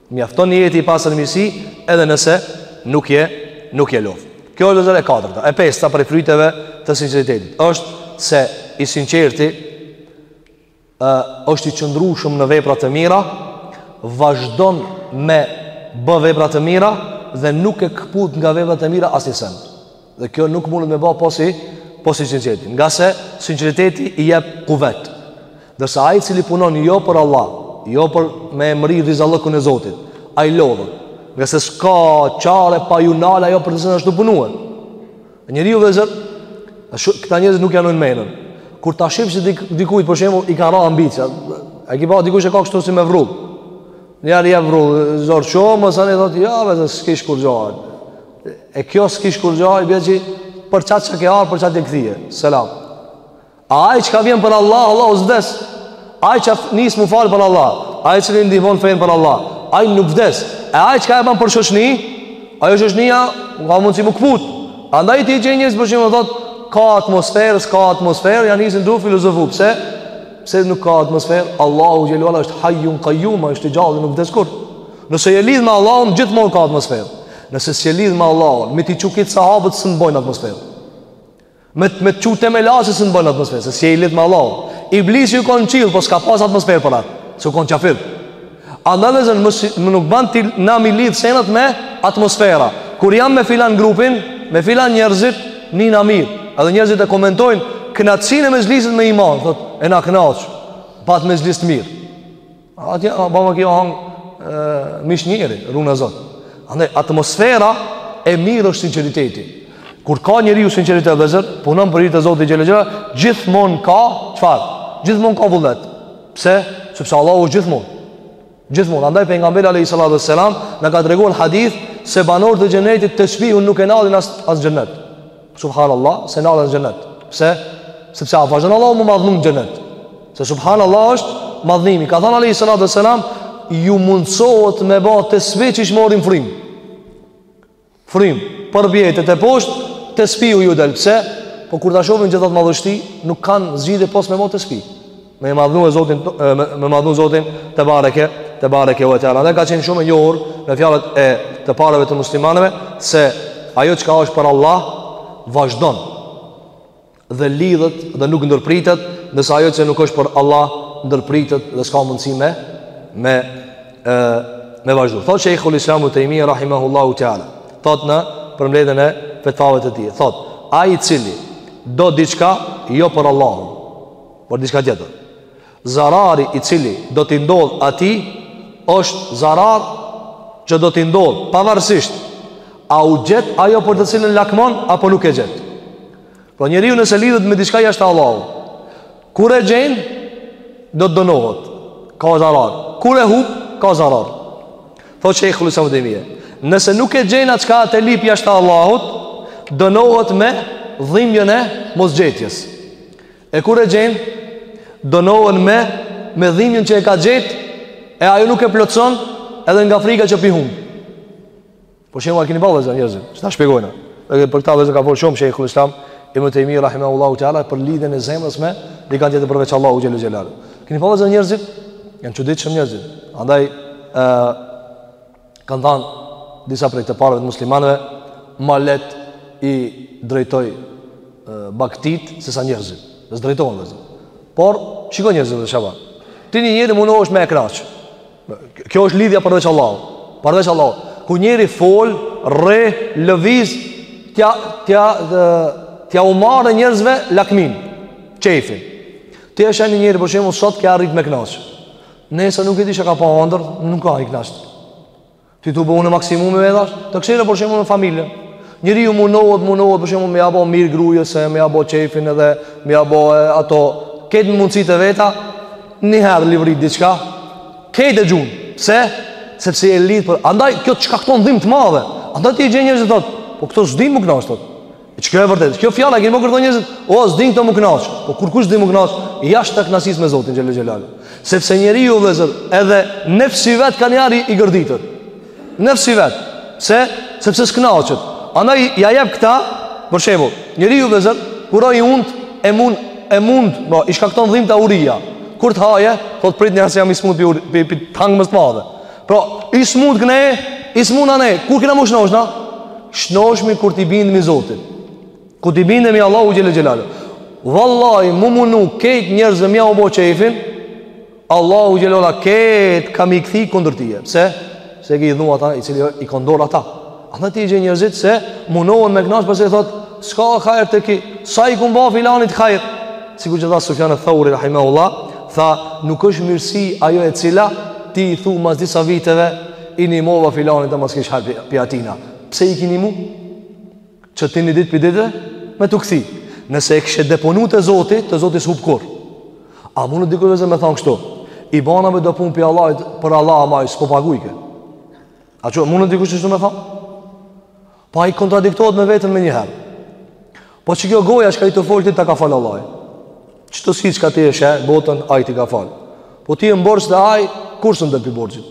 Mjafton nijeti i pastër mirësi edhe nëse nuk je nuk je lodh. Kjo është, vllezër, e katërta, e pesta prej fryteve të sinqeritetit. Është se i sinqerti ë është i qëndrueshëm në vepra të mira, vazhdon me bë vepra të mira dhe nuk e kput nga veprat e mira asnjë send. Dhe kjo nuk mundet me ba posi, posi sinqeriteti. Ngase sinqeriteti i jep kuvet. Ndërsa ai i cili punon jo për Allah, jo për me e mrri rizallëkun e Zotit, ai lodhet. Ngase s'ka çare pa ju nal ajo për të cilën është tu punu njeriu. Vllezër, këta njerëzit nuk janë në menën. Kur ta shihni që dik, dikujt, për shembull, i ka ra ambicja. A ki pa, dikush e ka kështu si me vrull. Njerë hin e vrull, zor shumë, masanej, thotë, ja, vllezër, s'kish kurgjo. E kjo s'kish kurgjo, i bje që për qat që ke ardh, për qat je kthy. Selam. A ai çka vjen për Allah, Allahu s'vdes. A ai që nis m'u fal për Allah. Ai që e ndihmon fenë për Allah. Ai nuk vdes. E ai çka e ban për shoqni, ajo shoqnia ka mundsi m'u këput. Andaj ti gjen njerëz për shembull, thot, ka atmosferë, s'ka atmosferë, ja nisin tu filozofu. Pse? Pse nuk ka atmosferë? Allahu xhele ue ala është hajjun kajjuma, është i gjallë, nuk vdes kurrë. Nëse je lidh me Allahun, gjithmonë ka atmosferë. Nëse s'je lidh me Allahun, me t'i çu krejt sahabët s'un bojnë atmosferë. Me të, me çu te melaqet s'un bojnë atmosferë, se s'je i lidh me Allahun. Iblisi u kanë n'qill, po s'ka pas atmosferë për atë. Se u kanë qafir. Andaj vllezën, më nuk ban tina me i lidh senet me atmosfera. Kur jam me filan grupin, me filan njerëzit, nina mirë. Edhe njerëzit e komentojnë, kënaqësinë e mexhlisit me iman, thot, e na kënaqë, pat mexhlis të mirë. Atje a baba kjo hang mish njeri, runa Zot. Andaj atmosfera e mirë është sinqeriteti. Kur ka njeriu sinqeritet vllezër, punon për hir të Zotit xhelal xhelal, gjithmonë ka çfarë? Gjithmonë ka vullnet. Pse? Sepse Allahu është gjithmonë. Gjithmonë. Andaj pejgamberi alayhi salatu wassalam na ka treguar hadith se banorët e xhenetit tesbihun nuk e nalin as n'xhenet. Subhanallah, s'e nalin në xhenet Pse? Sepse e vazhdon Allahun me madhnu në xhenet Se subhanallah është madhnimi Ka thënë alejhi salatu ue selam Ju mundësohet me ba tesbih qysh e morin frym Frym Përpjetë e poshtë Tesbihu ju del Pse? Po kur ta shofin gjith at madhështi Nuk kanë zgjidhje pos me ba tesbih me e madhnu Zotin me madhnu Zotin tebareke tebareke ue teala andaj ka qenë shumë e njohur në fjalët e të parëve të muslimanëve se ajo çka është për Allah vazhdon dhe lidhet dhe nuk ndërpritet ndërsa ajo që nuk është për Allah ndërpritet dhe s'ka mundësi me me, e, me vazhdu thot Sheikhul Islam Ibn Tejmije rahimahullahu teala thot në përmbledhjen e fetvave të tij thot ai i cili do diçka jo për Allahun por diçka tjetër. Zarari i cili do t'i ndodh atij është zarar që do t'i ndodh pavarësisht a u gjet ajo për të cilën lakmon apo nuk e gjet. Po njeriu nëse lidhet me diçka jashtë Allahut, kur e gjen do të dënohet. Ka zarar. Kur e hup ka zarar. Thotë Sheikhul Islam Ibn Tejmije, nëse nuk e gjen atë çka atë lip jashtë Allahut, dënohet me dhimbjen e mosgjetjes. E kur e gjen, dënohen me me dhimbjen që e ka gjet, e ajo nuk e plotson edhe nga frika që p'i humb. Për shembull a keni pa vllezën njerëzit, si ta shpjegojna. Edhe për këtë vllezën ka fol shumë Sheikhul Islam Ibn Tejmije rahimahullahu taala për lidhjen e zemrës me dikan tjetër përveç Allahu xhelalu xhelal. Keni pa vllezën njerëzit, janë t'çuditshëm njerëzit. Andaj ë kanë thënë disa prej të parëve të muslimanëve, ma leht i drejtoj bagëtitë se sa njerëzit. E s'drejtohen vllezën Por, shiko njerëzit dhe çka ban? Ti një njeri munohesh me e knaqë. Kjo është lidhja përveç Allah. Përveç Allah. Ku njeri fol, rren, lëviz, t'ja, t'ja, t'jau marrë njerëzve lakmin, qejfin. Ti e sheh një njeri për shembull, sot ke arrit me knaqë. Nëse nuk e di që ka pa andërr, nuk a i knaqt. Ti të bëhune maksimumi me edhash, të kshyre për shembull në familje. Njeriu munohet, munohet për shembull me ja bo mirë grujes, me ja bo qefin edhe me ja bo e, ato. Kejt me mundësitë e veta, njëherë livrit diçka, kejt e gjun. Pse? Sepse e lidhë për... Andaj, kjo të shkakton dhimt të madhe. Andaj ti e gjen njerëz e thotë, po këto s'din m'u knaq, thotë. Çka e vërtetë? Kjo fjalë e keni po kërkon njerëzit, o s'din këto m'u kënaq. Po kurkush s'din m'u kënaq, jashtë të kënaqësisë me Zotin xhele xhelaluhu. Sepse njeriu vëllezër, edhe nefsi vet ka me i ardh i gërditur. Nefsi vet, pse? Sepse s'kënaqet. Andaj ja jep këta, për shembull, njeriu vëllezër, kur a i unt e mund e mund, po i shkakton dhimbta uria. Kur të haje, thot prit njerëz jam i smut pej t'hangmes të madhe. Pra, i smut knej, i smut anej, kur kena m'u shnosh na? Shnoshmi kur t'i bindemi Zotit. Kur t'i bindemi Allahut xhele xhelaluhu. Vallahi, m'u munu kejt njerëzve me jau bo qefin, Allahu xhelaluhu kejt ka me i kthy kundër teje. Pse? Se ke idhnu ata, i cili i ka n'dorë ata. Ata ti gjen njerëzit se munohen me knaq pas e thotë S'ka hajr te ky, sa i kum ba filanit hajr Sikur që tha Sufjan Thauri, rahimehullah Tha nuk është mirësi ajo e cila ti i thu mas disa viteve I nimova filanit dhe ma s'kish hajr pej atina Pse i ki nimu? Që ti një ditë pej ditëve me t'u kthy Nëse e kishe deponu te Zoti, te Zoti s'hup kurrë A mun dikush vllezër me thanë kështu I banave do punë për Allah, për Allah ama ai s'po pagujke A mun dikush qishtu me than? Po ai kontradiktohet me veten menjëherë. Po qikjo goja çka je tu folë ti ta ka falë Allah. Qito sy çka ti e sheh botën, ai t'i ka falë. Po ti je borxh te ai, kurrë s'mun del pej borxhit.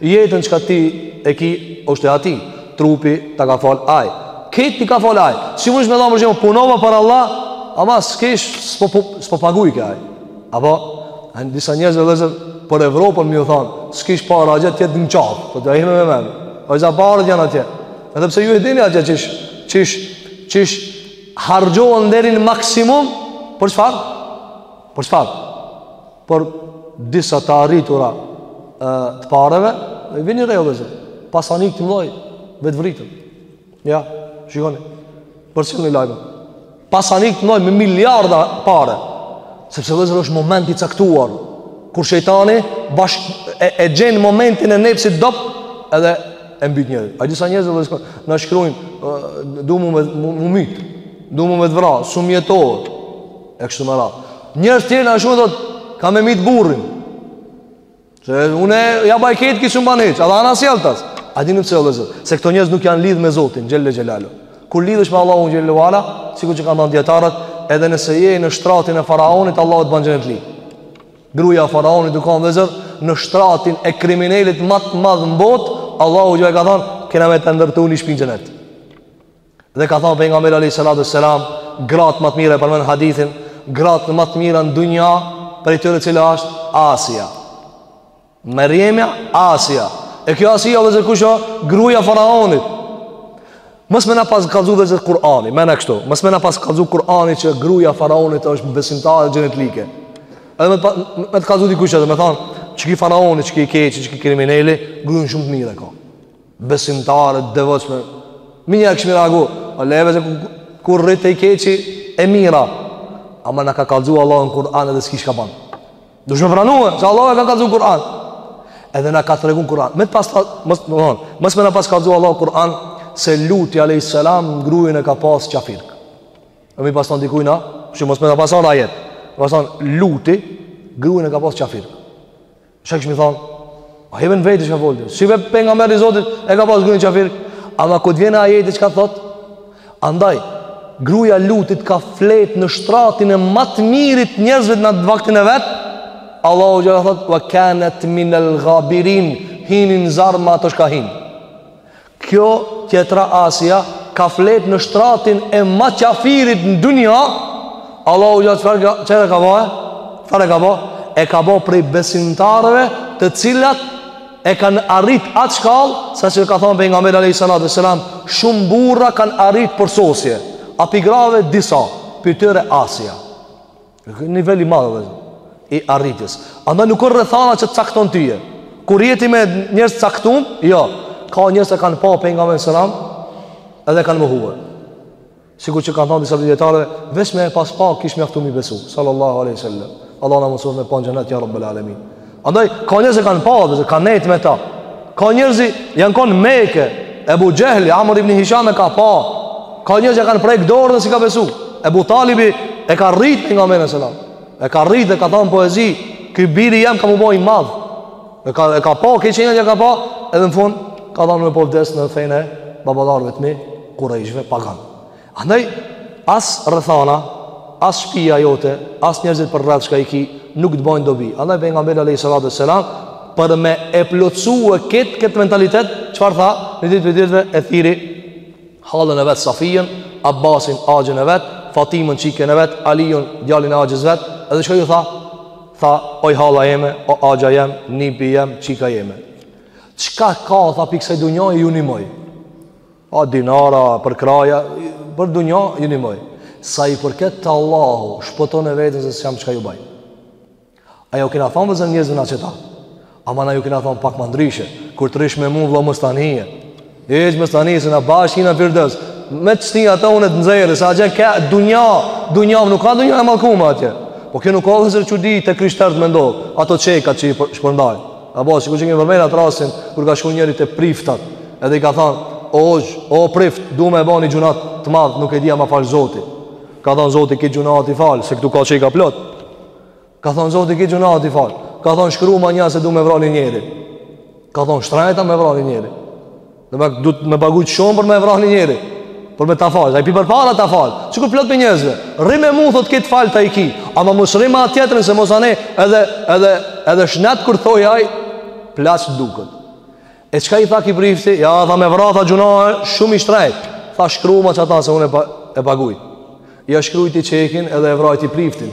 Jetën çka ti e ki, është e atij, trupin ta ka falë ai. Kejt t'i ka falë ai. Si munesh me than për shembull, punova për Allah, ama s'kish, s'po, s'po pagujke ai. Apo, e në disa njerëzve vllezër, për Evropën me ju thanë, s'kish pare atje, t'jet në qafë, të të ahime me menë, o i za paret janë atje, edhe pse ju e dini atje qysh, qysh, qysh, harxhohen deri n'maksimum, për çfarë, për çfarë, për disa të arritura e, të pareve, e vini re vllezër, pasanik të mdhoj, vetëvriten, Ja, shikoni, përcillni lajme. Pasanik të mdhoj me miliarda pare, sepse vllezër është moment i caktuar, kur shejtani bash, e, e gjen momentin e nefsit dobt, edhe e mbyt njerin. A disa njerëz vllezër, na shkrujnë, du m'u me, m'u, m'u myt, du m'u vetvra, s'um jetohet, e kështu me radhë. Njerëz tjerë na shkrun thotë, kam me myt burrin, Se unë ia baj këtë, ky s'më ban hiç, edhe anasjelltas. A dini pse vëllezër, se këto njerëz nuk janë lidh me Zotin, xhelle xhelalu. Kur lidhesh me Allahun xhelle ue ala, sikur që kanë thanë dijetarët, edhe nëse je në shtratin e faraonit, Allahu të ban xhenetli. Gruja faraonit tu kanë vëllezër, në shtratin e kriminelit ma të madh në botë, Allahu xhelle i ka thanë, kena me të ndërtu një shpi në xhenet. Dhe ka thënë pejgamberi alayhi salatu selam, gratë më të mira e përmend hadithin, gratë më të mira në dynja, prej tyre cila është Asia. Merjemja, Asia. E kjo Asia vëllezër kush o, gruja faraonit. Mos me na pas kallzu vëllezër Kur'ani, më na kështu. Mos me na pas kallzu Kur'ani që gruja faraonit është besimtare xhenetlike. Edhe me, me të kallzu dikush edhe, me thonë, qeky faraoni, qeky i keqi, qeky krimineli, grujën shumë të mirë e ka. besimtare, të devotshme. Menjëherë kishe me reagu, o le vëllezër ku rri te i keqi e mira. Ama na ka kallzu Allahu në Kur'an edhe s'ki çka ban. Duhesh me pranu e, se Allahu e ka kallzu në Kur'an. Edhe na ka tregu në Kur'an. Me të pas, mos, me thonë, mos me na pas kallzu Allahu në Kur'an, se Luti a.s. grujën e ka pas qafirkë. Me i pas thonë dikujna, që mos me na pas ardh ajeti. Me thonë, Luti, grujën e ka pas qafirkë. Çka kishe me thonë, a je në vete çka fol ti, si ve pejgamberi i Zotit, e ka pas grujën qafirkë, ama kur vjen ajeti çka thotë, andaj, gruja Lutit ka flet në shtratin e ma të mirit njerëzve në atë vaktin e vet, Allahu çka thotë, ve kanet minel gabirin, hini në zjarm me ata çka hinë. Kjo tjetra Asia ka flet në shtratin e ma qafirit në dunja Allahu xhelle çfarë ka, çfarë ka bo e? Çfarë e ka bo? E ka bo prej besimtarëve të cilat e kanë arrit atë shkallë sa që ka thonë pejgamberi a.s. Shumë burra kanë arrit përsosje, a prej grave disa, prej tyre Asia. Nivel i madh vëllezër i arritjes. Andaj nuk ka rrethana që të cakton ty. Kur je ti me njerëz të caktum, jo. Ka njerëz e kanë pa pejgamberin selam edhe kanë mohuar. Sikur që kanë thënë disa dijetarë, veç me e pas pa kish mjaftu me i besu. Sallallahu alaihi wasallam. Allahu na mundësoftë me e pa në xhenet ya rabbul alamin. Andaj, ka njerëz e kanë pa, dhe kanë nejt me ta. Ka njerëz janë konë në Mekë, Ebu Xhehli, Amr ibn Hisham e ka pa. Ka njerëz ia kanë prek dorën dhe s'i ka besu. Ebu Talibi e ka rrit pejgamberin selam. E ka rrit dhe ka thonë poezi, ky biri jem ka me u bo i madh. E ka, e ka pa, këj që njëzë ka pa, edhe në fund, ka thonë unë po vdes në fenë e baballarëve të mi, kurejshëve paganë. Andaj, as rrethana, as shpia jote, as njerëzit përreth çka i ki, nuk të bojnë dobi. Andaj, Pejgamberi alejhi salatu ve selam, për me e plotësue këtë këtë mentalitet, çfarë tha, një ditë prej ditëve, e thirri hallën e vet Safijën, Abbasin, axhën e vet, Fatimën, çikën e vet, Alijën, djalin e axhës vet, edhe çka ju tha, tha, oj halla jeme, o axha jem, nipi jem, çika jeme. Çka ka, tha, prej kësaj dunjaje, ju nimoj. A dinara, përkrahje, për dunja, ju nimoj. Sa i përket te Allahu, shpëtone veten se s'kam çka ju baj. A ju kena thonë vllazën njerëzve na qëta. Ama na ju kena thonë pak ma ndryshe. Kur të rrish me mu, vlla mos ta nije. Ec mos ta nije, se na bashkë hina Firdevs. Me të stinja të unë e të nxjerr, se a gjenë ke dunja, dunja, nuk ka dunja e mallkume atje. Po kjo nuk ka vëzër që di te krishtertë mendo, ato çekat që i shpërndajnë. Apo, sikur që kemi përmend atë rastin, kur ka shku njëri te priftat, edhe i ka thanë, o, o prift, du me e ba një gjynah të madh, nuk e di a ma fal zoti. Ka thanë zoti, krejt gjynahet i fal, se këtu ka çeka plot. Ka thanë zoti, krejt gjynahet i fal. Ka thanë shkruma një se du me vra një njeri. Ka thanë shtrejtë a me vra një njeri. Duhet me pagu shumë për me vra një njeri. Për me ta fal, ai pi përpara ta fal. Sikur plot me njerëzve. Rri me mua thotë krejt falta i ki. Ama mos rri me atë tjetrin se mos anë edhe edhe edhe shnat kur thoi ai plas duket. E çka i tha ky prifti? Ja tha me vra tha gjynah shumë i shtrejt. Tha shkruama qata se unë e paguaj. Ja shkruajti çekin edhe e vrajti priftin.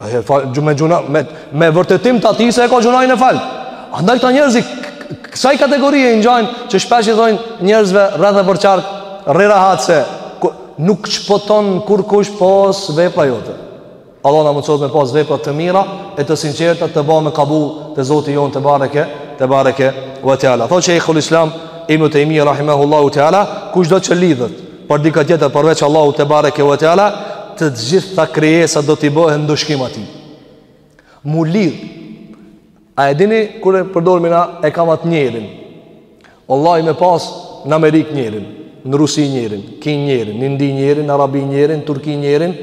Ai fal gjynah me me vërtetim të atij se e ka gjynahin e fal. Andaj këta njerëz kësaj kategorie i ngjajn që shpesh i thonë njerëzve rreth e përqark rri rahat se nuk shpëton kurkush pos vepra jote. Allahu na mundësoftë me pas vepra të mira e të sinqerta të bame kabull te Zoti jon tebareke tebareke ve teala. Thotë Sheikhul Islam Ibn Taymiyyah rahimahullahu teala, kushdo që lidhet për dikë tjetër përveç Allahut tebareke ve teala, të gjitha krijesat do t'i bëhen ndëshkim atij. Mu lidh. A e dini kur e përdorim na e kam atë njerin. Wallahi me pas në Amerikë njerin, në Rusi njerin, Kinë njerin, në Indi njerin, në Arabi njerin, Turki njerin,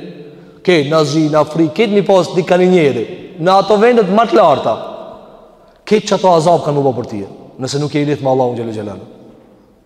krejt në Azi, në Afrikë, krejt me i pas ti ka një njeri, në ato vendet ma të larta, krejt qato azab kanë m'u bo për tye, nëse nuk je i lidhë me Allahun xhel-le xhelaluhu.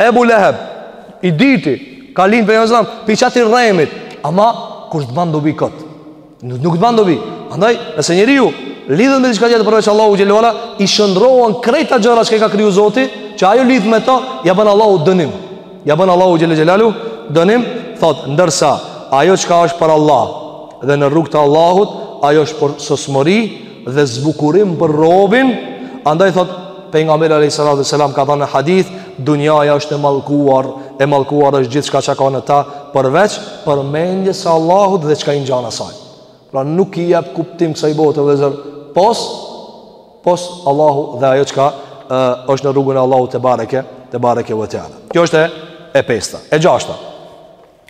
Ebu Leheb, i dyti, ka lind Pejgamberi alejhi selam, prej qatij rremit, ama, kur të ban dobi kot, nuk, nuk të ban dobi, andaj, nëse njeriu lidhet me diçka tjetër përveç Allahut xhel-le ve ala, i shndërrohen krejt ato gjëra çka i ka kriju Zoti, që ai u lidh me to, ja bënë Allahu dënim, ja bënë Allahu xhel-le xhelaluhu, dënim, thot, ndërsa, ajo çka është për Allah, dhe në rrugë të Allahut, ajo është përsosmëri, dhe zbukurim për robin, andaj thot, Pejgamberi alejhi salatu ve selam ka thënë në hadith, dunjaja është e mallkuar, e mallkuar është gjithçka që ka në ta, përveç përmendjes së Allahut dhe çka i ngjan asaj. Pra nuk i jep kuptim kësaj bote vllezër, pos pos Allahu dhe ajo çka është në rrugën e Allahut tebareke, tebareke ve teala. Kjo është e pesta. E gjashta.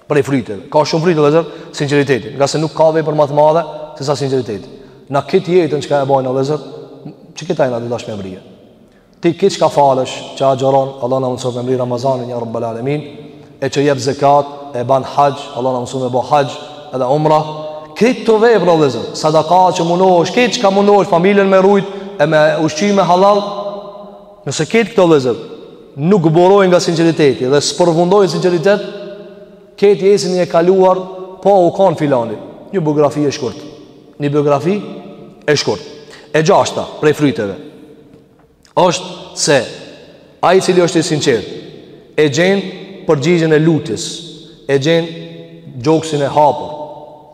prej fryteve. Ka shumë fryte vëllazër, sinqeriteti, ngase nuk ka vepër ma të madhe sesa sinqeriteti. Na krejt jetën çka e bojna vëllazër, qekëta jena tu dasht me mbrri. Ti krejt çka falësh, që agjeron, Allah na mundëso me mbrri Ramazanin ja Rabbul Alamin, e që jep zekat, e ban haxh, Allah na mundëso me bo haxh edhe umra. Krejt këto vepra vëllazër, sadaka që mundohesh, krejt çka mundohesh familjen me rujt e me ushqy me hallall, Nëse krejt këto vllezër nuk burojnë nga sinceriteti dhe s'përfundojnë në sinqeritet, krejt jesin e kaluar po u kanë filani. Një biografi e shkurt. Një biografi e shkurt. E gjashta, prej fryteve, është se ai i cili është i sinqertë, e gjen përgjigjen e lutjes, e gjen gjoksin e hapur.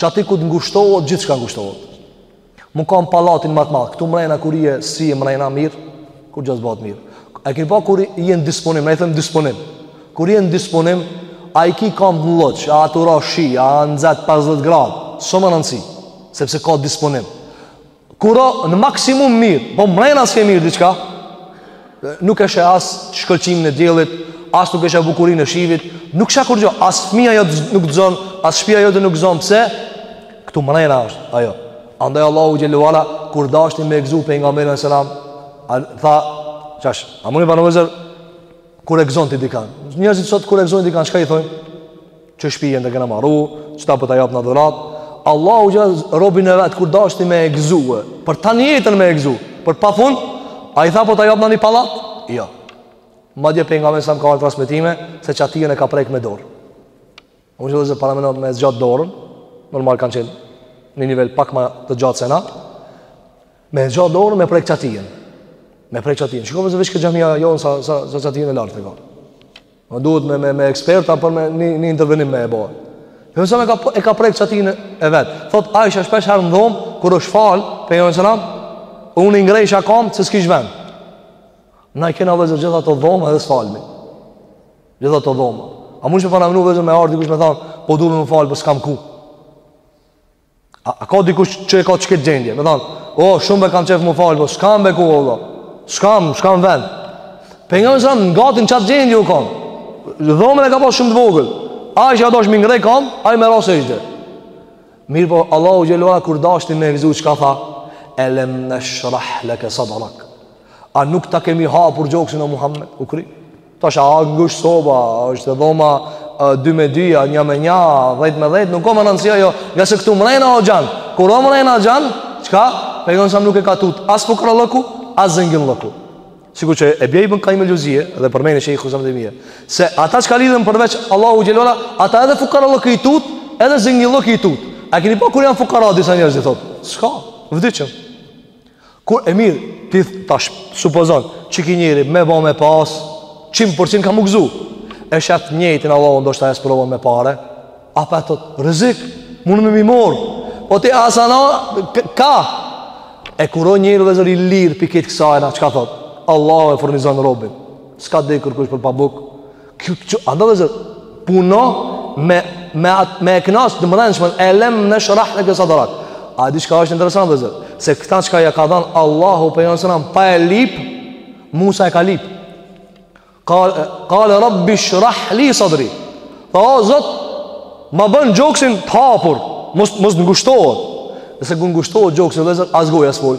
Qaty kur të ngushtohet, gjithçka ngushtohet. Mu kanë n'pallatin ma të madh, këtu mrena kur je, s'je mrena mirë, kurgja s'bahet mirë. E keni pa kur je në disponim, na i themi disponim. Kur je në disponim, a i ki kamët n'lloç, a o tu ra shi, a nxehtë 50 gradë, s'o me rëndësi, sepse ka disponim. Kur o në maksimum mirë, po mrena s'ke mirë diçka, nuk e sheh as shkëlqimin e diellit, as nuk e sheh bukurinë e shiut, nuk sheh kurgjo, as fmija jot nuk të gzon, as shpia jote nuk t'gzon, pse? Këtu mrena është, ajo. Andaj Allahu xhelle ve ala, kur dashti me e gzu Pejgamberin alejhi selam, a, tha, çka, a muni paramenu vllezër, kur e gzon ti dikan, njerëzit sot kur e gzojnë dikan, çka i thojnë? Qe shpijën ta kena maru Qeta po ta jap një dhuratë Allahu xhelle robin e vet Kur dashti me e gzu Për tanë jetën me e gzu Për pa fund A i tha po ta jap një pallat Jo Madje Pejgamberi selam ka ardhë transmetime Se çatinë e ka prekë me dorë Muni ju vllezër paramenu me zgjatë dorën Normal kanë qenë Në nivel pak ma të gjatë se na Me zgjatë dorën me prekë çatinë Me prekë çatinë Shiko vllezër veç këtë xhamia jonë sa, sa, sa çatinë e lartë e ka Më duhet me, me, me eksperta për me një, një intervenim me e bo. Pejgamberi selam e ka, e ka prekë çatinë e vet. Thotë Aisha, shpeshherë në dhomë, kur është falë Pejgamberi selam, unë i ngrehsha kamët, se s'kish vend. Na i kena vllezër gjithë ato dhoma edhe s'falemi. Gjithë ato dhoma. A muni me paramenu vllezër me ardhë dikush me thanë, po du me u falë, po s'kam ku. A, a ka dikush që e ka çket gjendje? Me than, "O, oh, shumë e kam qejf m'u fal, po s'kam be ku valla. S'kam, s'kam vend." Pejgamberi a.s. gati n'çat gjendje u kon. Dhomën e ka pas shumë të vogël. Ajshja u dasht m'i ngreh komt, ai me ra n'sexhde. Mirëpo, Allahu xhelle ue ala kur dashti me e gëzu çka tha, elem neshrah leke sadrak. A nuk ta kemi hapur gjoksin o Muhammed, u kri? Tash a është ngushtë soba, a është dhoma dy me dy, a një me një, a dhejt me dhejt, nuk ka më rëndësi ajo, ngase këtu mrena o gjanë, kur o mrena o gjanë, çka, Pejgamberin a.s. nuk e ka tut, as fukarallëku, as zenginllëku. Sikur që e bjen Ibn Kajim el-Xheuzije, dhe përmend shejhul islam Ibn Tejmije, se ata çka lidhen përveç Allahu xhelle ue ala, ata edhe fukarallëku i tut, edhe zenginllëku i tut. A kini pa kur janë fukara disa njerëz, thot, s'ka, vdiqëm. Kur e mirë, ti tash supozon, qiky njeri me bo me pas, qind për qind ka m'u gëzu. E qat njëjtin Allahu ndoshta e sprovon me pare, apet thot, rrezik, mun me m'i marr, po ti asana, ka, e kur o njeri vllezër i lirë prej kësajna, çka thot, Allahu e furnizon robin, s'ka dek kërkush për pa buk, Kjo kjo andaj vllezër puno me me at, me e knaq të mrenshmen elem neshrah leke sadrak. A di çka është interesant vllezër? Se këta çka ja ka dhan Allahu Pejgamberit a.s. pa e lip Musa e ka lip. Ka kale rabbishrah li sadri. Tha o Zot ma bën gjoksin të hapur, mos mos ngushtohet. Se kur ngushtohet gjoksi vllezër as goja s'fol.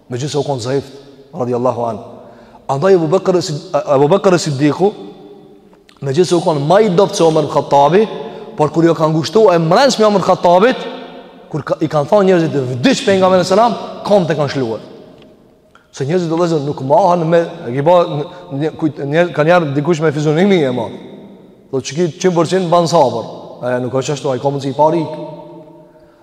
me gjithë se u konë zaif, radiallahu anhu. Andaj Ebu Bekër e, Ebu Bekër es-Siddiku, me gjithë se u konë ma i dobët se Omer ibn Hattabi, por kur ju ka ngushtu e mrenshmja Omer ibn Hattabit, kur ka, i kanë thanë njerëzit vdiq Pejgamberi alejhi selam, komt e kanë lshue. Se njerëzit vllezër nuk mahen me, e ki ba, një, kujt, një, kanjëherë dikush me fizionomi e ma. Thot qiky 100% ban sabër, e nuk është ashtu, ai ka mundsi i pari ikë.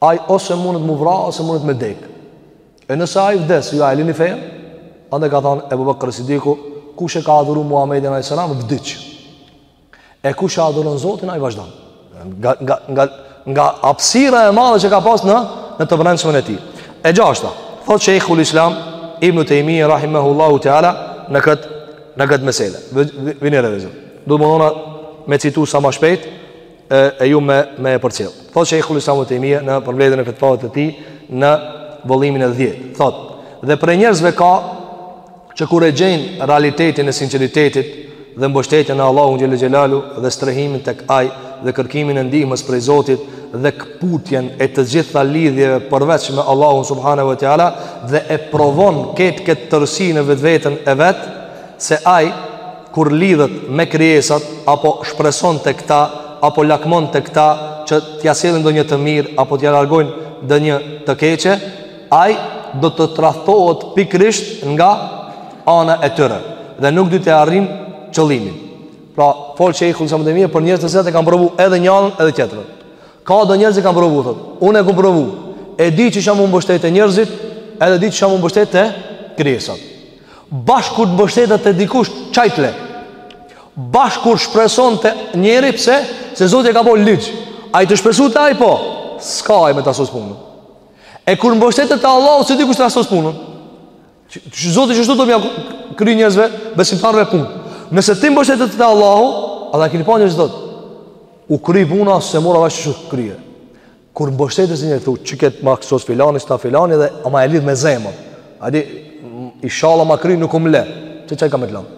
Ai ose mundet mu vra, ose mundet me dek. E nëse ai vdes, ju a e lini fenë? Andaj ka thanë Ebu Bekr Sidiku, kush e ka adhuru Muhammedin a.s. vdiq. E kush e adhuron Zotin, ai vazhdon. Nga, nga, nga, nga hapsira e madhe që ka pas në, në të brendshmën e tij. E gjashta, thot shejhul islam Ibn Tejmije, rahimahullahu teala, në këtë, në këtë mesele. Vini re vllezër. Do të mundohna me citu sa ma shpejt, e, e ju me, me e përcjell. Thot shejhul islam Ibn Tejmije në përmbledhjen e fetvave të tij në vëllimin e dhjetë. Thot, dhe prej njerëzve ka që kur e gjejnë realitetin e sinceritetit dhe mbështetjen në Allahun xhelle xhelaluhu dhe strehimin tek Ai dhe kërkimin e ndihmës prej Zotit dhe këputjen e të gjitha lidhjeve përveç me Allahun Subhanehu e Teala dhe e provon ketë këtë tërësi në vetveten e vet se ai kur lidhet me krijesat apo shpreson tek ta apo lakmon tek ta që t'ia sjellin ndonjë të mirë apo t'ia largojnë ndonjë të keqe, ai do të tradhtohet pikërisht nga ana e tyre dhe nuk do të arrijë qëllimin. Pra, fol shejhul islam Ibn Tejmije për njerëz të cilët e kanë provu edhe njanën edhe tjetrën. Ka do njerëz që kanë provu thot, unë e kam provu. E di që ça m'u mbështet te njerëzit, edhe di që ça m'u mbështet te krijesat. Bash kur të mbështetet te dikush qaj t'le Bash kur shpreson te njeri pse Se Zoti e ka bo ligj Ai të shpresu te aj po S'ka aj me ta sos punën E kur mbështetet te Allahu Se dikush ta sos punën Zoti qështu do m'ja kry njerëzve Besimtarve punë Nëse ti mbështetet te Allahu A e kini pa njerëz thot U kry puna s'e mora vesh qysh u kry Kur mbështetesh te njeri thu, qikët ma sos filani, s'ta filani dhe ama e lidh me zemër. A di, inshallah ma kry nuk um le, se qaj ka me të lanë.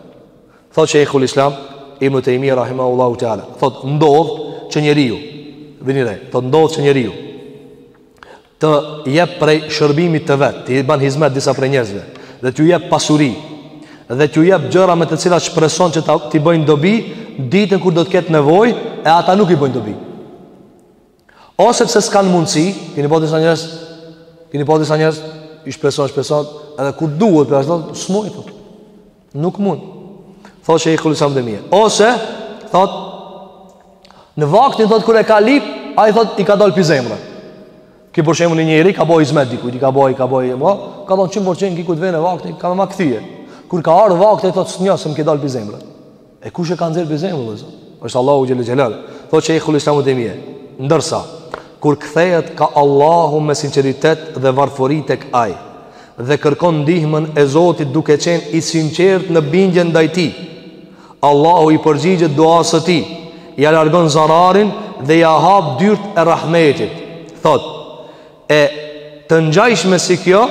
Thot shejhul islam, Ibn Tejmije, rahimehullahu teala. Thot, ndodh që njeriu, vini re, thot, ndodh që njeriu, të jep prej shërbimit të vetë, t'i ban hizmet disa prej njerëzve, dhe t'ju jep pasuri, dhe t'ju jep gjëra me të cilat shpreson që t'i bëjnë dobi, ditën kur do të ketë nevoj, e ata nuk i bëjnë dobi. Ose pse s'kanë mundësi, keni pa disa njerëz, keni pa disa njerëz, i shpreson, shpreson, edhe kur duhet, për ashtë do, s'muj, thot. nuk mund. Thot shejhul islam Ibn Tejmije. Ose, thot, në vaktin, thot, kur e ka lyp, ai thot, i ka dalë pi zemre. Ki për shembull një njeri, ka bo hizmet dikuj, i ka bo, ka bo, ma, ka thonë qind për qind, ky kur të vjen vakti, ka me ma kthy. Kur ka ardhë vakti, thot, s'njoh, se më ki dalë pi zemre. E kush e ka nxjerr pi zemre vëllazër? Është Allahu xhel xhelal. Thotë Sheikhul Islam ibn Taymiyah, ndërsa kur kthehet ka Allahu me sinqeritet dhe varfëri tek Ai dhe kërkon ndihmën e Zotit duke qenë i sinqert në bindjen ndaj Tij, Allahu i përgjigjet duasë së tij, ja largon zararin dhe ja hap dyert e rahmetit. Thotë, e të ngjajshme si kjo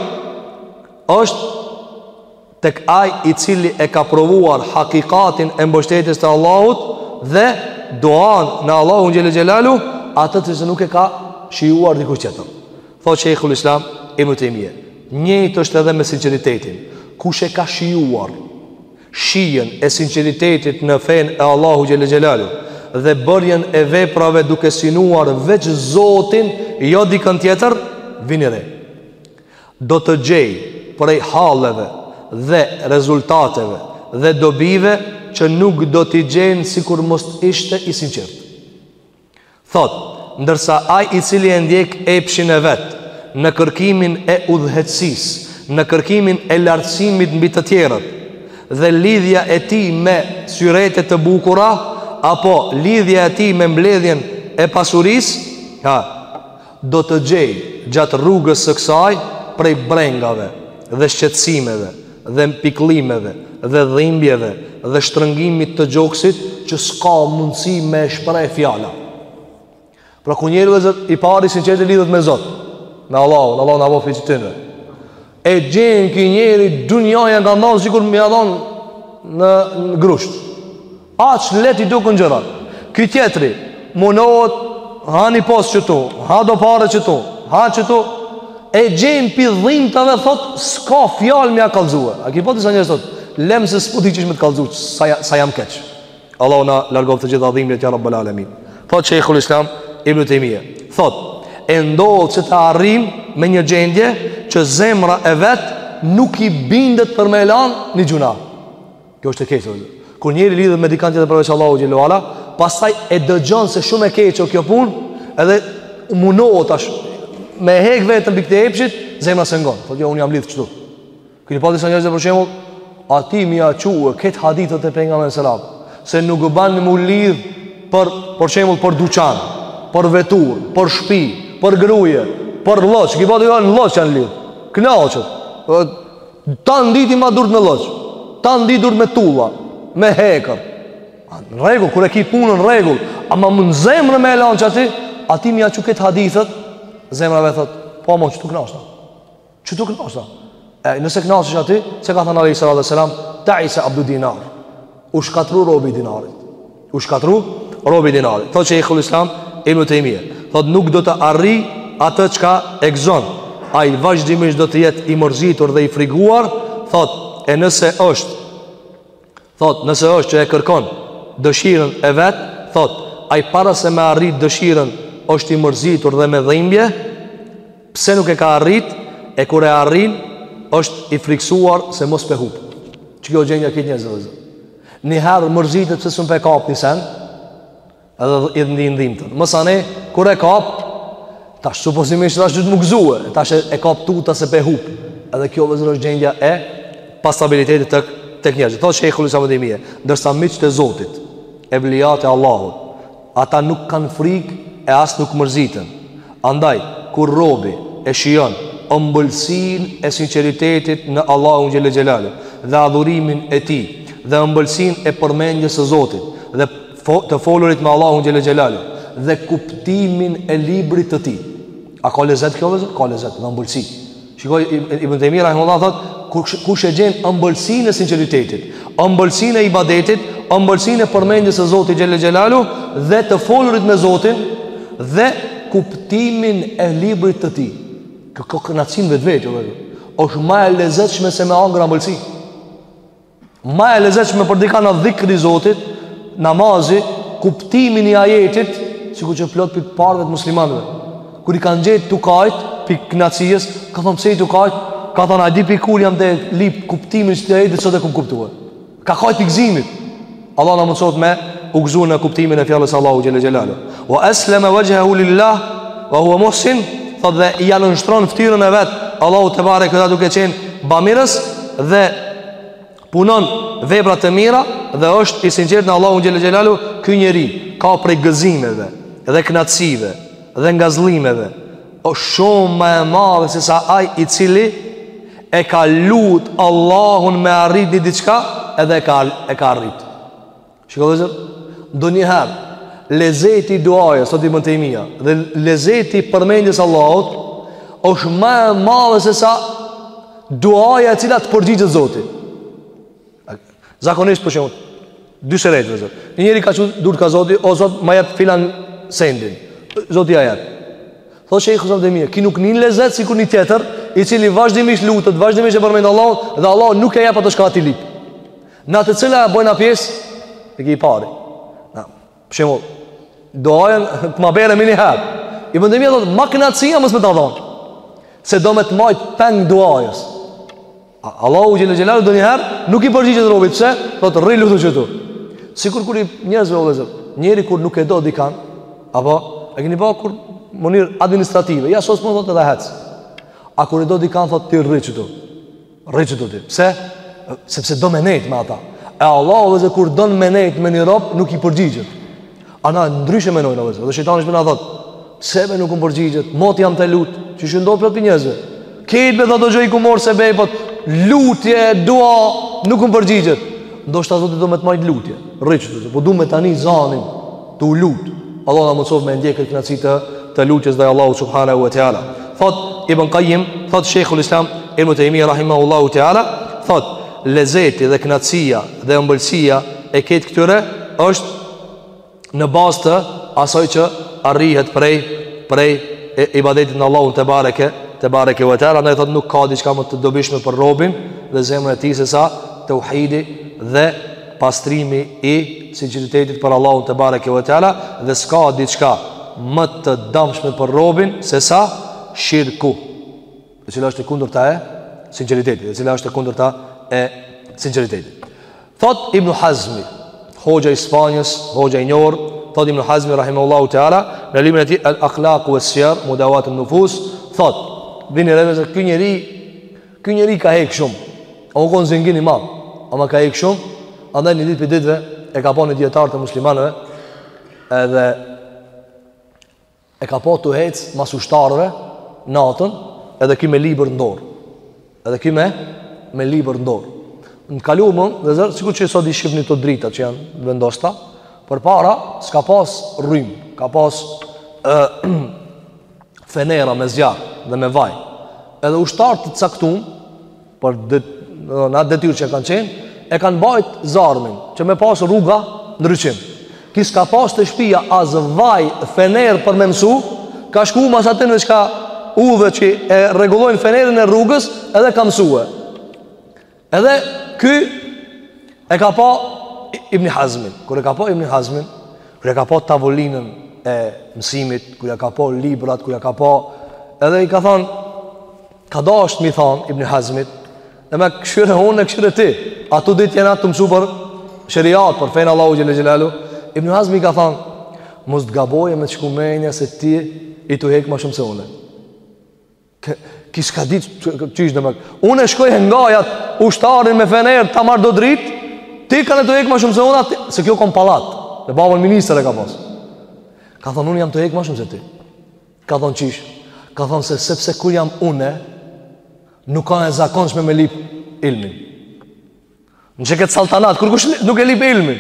është tek ai i cili e ka provuar hakikatin e mbështetjes të Allahut dhe duan në Allahu xhel xhelalu atë që nuk e ka shijuar dikush tjetër thotë shejkhul islam ibn taymije njëjtë është edhe me sinqeritetin kush e ka shijuar shijen e sinqeritetit në fenë e Allahu xhel xhelalu dhe bërjen e veprave duke synuar veç Zotin jo dikën tjetër, vini re. Do të gjejë prej halleve dhe rezultateve dhe dobive që nuk do t'i gjente sikur mos të ishte i sinqertë. Thotë, Ndërsa ai i cili e ndjek epshin e vet në kërkimin e udhëheqësisë, në kërkimin e lartësimit mbi të tjerët dhe lidhja e tij me syrete të bukura apo lidhja e tij me mbledhjen e pasurisë, do të gjejë gjatë rrugës së kësaj prej brengave dhe shqetësimeve dhe pikëllimeve dhe dhimbjeve dhe shtrëngimit të gjoksit që s'ka mundësi me e shpreh fjala. Pra ky njeri vëllezër, i pari i sinqertë lidhet me Zot, na Allahu, na Allahu na bëftë prej tyne. E gjen ky njeri dunjaja i duket sikur me ja dhon në, në grusht. Aq lehtë i duken gjërat. Ky tjetri, munohet, ha një post qëtu, ha do pare qëtu, ha qëtu, e gjen pi dhimtave thot, s'ka fjalë me ja kallzu. A ki pa disa njerëz thot, lem se s'po di qysh me të kallzu, sa, sa jam keq. Allahu na largoftë të gjitha dhimbjet ja Rabbel Alamin. Thot Sheikhul Islam Ibn Tejmije, thot, e ndodh që të arrijmë me një gjendje që zemra e vet nuk i bindet për me e lan një gjynah. Kjo është e keqe. Kur njeri lidhet me dikan tjetër përveç Allahu xhele ue ala, pastaj e dëgjon se shumë e keqe kjo punë, edhe munohet tash me hek veten pi këtij epshit, zemra s'e ngon. Thotë, jo, unë jam lidh kështu. Keni pa disa njerëz që për shembull atij me ia çu këta hadithet e pejgamberit sallallahu alajhi wasallam se nuk ban me u lidh për për shembull për dyqan, për vetur, për shtëpi, për gruje, për lloç, që bohet lloç, lloç janë lidh. Kënaqet. Tan ditën i ka durt me lloç. Tan ditën durt me tulla, me hekër. Në rregull, kur e ki punën në rregull, ama mos zemrën me e lan qaty, atij me ia çu këta hadithet, zemra e vet thotë, po mu qëtu kënaqet. Qëtu kënaqet, e nëse kënaqësh aty, se ka thënë alejhi salatu wasselam, ta'isa abdu dinar. U shkatrru robi i dinarit. U shkatrru robi i dinarit. Thotë Sheikhul Islam Ibn Tejmije. Thotë nuk do të arrijë atë çka e gëzon. Ai vazhdimisht do të jetë i mërzitur dhe i friguar, thotë e nëse është Thotë, nëse është që e kërkon dëshirën e vet, thotë, ai para se me arrit dëshirën është i mërzitur dhe me dhimbje, pse nuk e ka arrit, e kur e arrin, është i frikësuar se mos pe hup. Qikjo gjendja te këta njerëz. Një herë mërzitet pse s'un pe kap një sen, Edhe i ndin dhimtën Mësa ne, kur e kap tash supozimisht tash duhet m'u gëzue, tash e kap tuta se pe hup Edhe kjo vllezër është gjendja e pastabilitetit tek njerëzit. Thotë Sheikhul Islam ibn Tejmije, ndërsa miqtë e Zotit, evliat e Allahut, ata nuk kanë frikë e as nuk mërzitën. Andaj kur robi e shijon ëmbëlsinë e sinqeritetit në Allahun xhele xhelalu dhe adhurimin e tij dhe ëmbëlsinë e përmendjes së Zotit dhe të folurit me Allahun xhele xhelalu dhe kuptimin e librit të tij. A ka lezet kjo vllezër? Ka lezet dhe ëmbëlsi. Shikoni, Ibn Tejmije rahimehullah thotë, kush e gjen ëmbëlsinë e sinqeritetit, ëmbëlsinë e ibadetit, ëmbëlsinë e përmendjes së Zotit xhele xhelalu dhe të folurit me Zotin dhe kuptimin e librit të tij. Kjo kënaqsi n'vetvete, është ma e lezetshme se me hangër ambëlsi. Ma e lezetshme për dikan dhikri i Zotit, namazi, kuptimi i ajetit, sikur që plot prej t'parëve muslimanëve. Kur i kanë gjetë tu kajt prej knaqsisë, ka thonë pse je tu kajt, ka thonë a di prej kur jam tu lyp kuptimin e qeti ajetit, sot e kum kuptuar. Ka kajt prej gzimit. Allahu na mundësoftë me u gëzu në kuptimin e fjalës së Allahut xhele xhelalu Ve esleme vexhhehu lillah ve huve muhsin Thotë dhe ia nënshtron fytyrën e vet Allahut tebareke teala duke qenë bamirës Dhe punon vepra të mira Dhe është i sinqertë në Allahun xhele xhelalu Ky njeri ka prej gëzimeve Dhe knatsive Dhe ngazëllimeve Osht shumë ma e madhe se sa ai i cili e ka lut Allahun me arrit një diçka edhe e ka e ka arrit. Shikoni vllezër. Ndonjëherë lezeti i duajes, thotë Ibn Tejmija, dhe lezeti i përmendjes Allahut është më e madhe se sa duaja e cila të përgjigjet Zoti. Zakonisht për shembull, dy shëret vllezër. Një njeri ka çu durt ka Zoti, o Zot, ma jep filan sendin. Zoti ja jep. Thotë Sheikhul Islam ibn Tejmije, ky nuk nin lezet sikur një tjetër, i cili vazhdimisht lutet, vazhdimisht e përmend Allahun dhe Allahu nuk ja jep atë çka ai lyp. Na te cila e bojna pjesë e ke i pari. Na. Për shembull, duajën të ma bëre meniherë. Ibn Tejmija thotë, ma kënaqësia mos me ta dhonë. Se do me të majtë peng duajës. Allahu xhele xhelalu ndonjëherë, nuk i përgjigjet robit, pse? Thotë, rri lutu qëtu. Sikur kur i njerëzve vllezër, njeri kur nuk e do dikan, apo, e keni pa kur mënyrë administrative, ja sos më thotë edhe hec. A kur e do dikan, thotë, ti rri qëtu. Rri qëtu ti, pse? Sepse do me nejtë me ata. E Allahu vllezër kur don me nejtë me një rob, nuk i përgjigjet. A na ndryshe menojmë o vllezër. Dhe shejtani shpina thotë, pse mu nuk më përgjigjet, moti jam tu lutë, qysh ndodh plot njerëzve. Krejt më thotë hoxhë i kum marrë sebepet, lutje, dua, nuk më përgjigjet. Ndoshta Zoti do me të majtë n'lutje. Rri qëtu ti, po du me ta ni zanin. tu lut. Allahu na mundësoftë me e ndje këtë kënaqësi të lutjes ndaj Allahu subhanahu wa taala. Thot Ibn Qayyim, thot Sheikhul Islam Ibn Taymiyyah rahimahullahu taala, thot lezeti dhe kënaqësia dhe ëmbëlsia e ketë këtyre është në bazë të asaj që arrihet prej prej ibadetit në Allahun tebareke tebareke ve teala ndaj thot nuk ka diçka më të dobishme për robin dhe zemrën e tij se sa tauhidi dhe pastrimi i sinqeritetit për Allahun tebareke ve teala dhe s'ka diçka më të dëmshme për robin se sa shirku. E cila është e kundërta e sinqeritetit, e cila është e kundërta e sinqeritetit. Thot Ibn Hazmi, hoxha i Spanjës, hoxha i njohur, thot Ibn Hazmi rahimahullahu teala në librin e tij Al-Akhlaq was-Siyar, Mudawat an-Nufus, thot, vini re vllezër, ky njeri Ky njeri ka hek shumë. A u konë zengin i madh, ama ka hek shumë, andaj një ditë prej ditëve, e ka pa një dijetar të muslimanëve, edhe e ka pa tu hec mas ushtarëve, natën, edhe ky me libër në dorë. Edhe ky me, me libër në dorë. Në t'kalumën, vllezër, sikur që sot i shihni kto drita që janë vendosta, përpara, s'ka pas rrymë, ka pas, e, fenera me zjarr dhe me vaj. Edhe ushtarë të caktum për det, në atë detyrë që kanë qenë, e kanë bajt zarmin që me pas rruga ndriçim. Ky s'ka pas te shpia as vaj fener për me mësu, ka shku mas atynve çka udhe që e rregullojnë fenerin e rrugës edhe ka mësue. Edhe ky e ka pa Ibn Hazmin. Kur e ka pa Ibn Hazmin, kur e ka pa tavolinën e mësimit, kur ia ka pa librat, kur e ka pa edhe i ka thon ka dasht me i thon Ibn Hazmit, "Ne më kqyre unë, e kqyre ti. A të dytë jena tu mësu për sheriat, për fenë e Allahut xhel-le xhelaluhu?" Ibn Hazmi ka thon, "Mos të gabojë me të shku menja se ti je tu hek ma shumë se une." Ky s'ka dit qysh de Unë shkoj e ngjat Ushtarin me fener të marr do dritë Ti kanke tu hek ma shumë se unë a ti Se ky u kon n'pallat Dhe babën ministër e ka pas Ka thonë unë jam tu hek ma shumë se ti Ka thonë qysh Ka thonë se sepse ku jam une Nuk a e zakonshme me lip ilmin Në qekët saltanat, kurkush nuk e lip ilmin.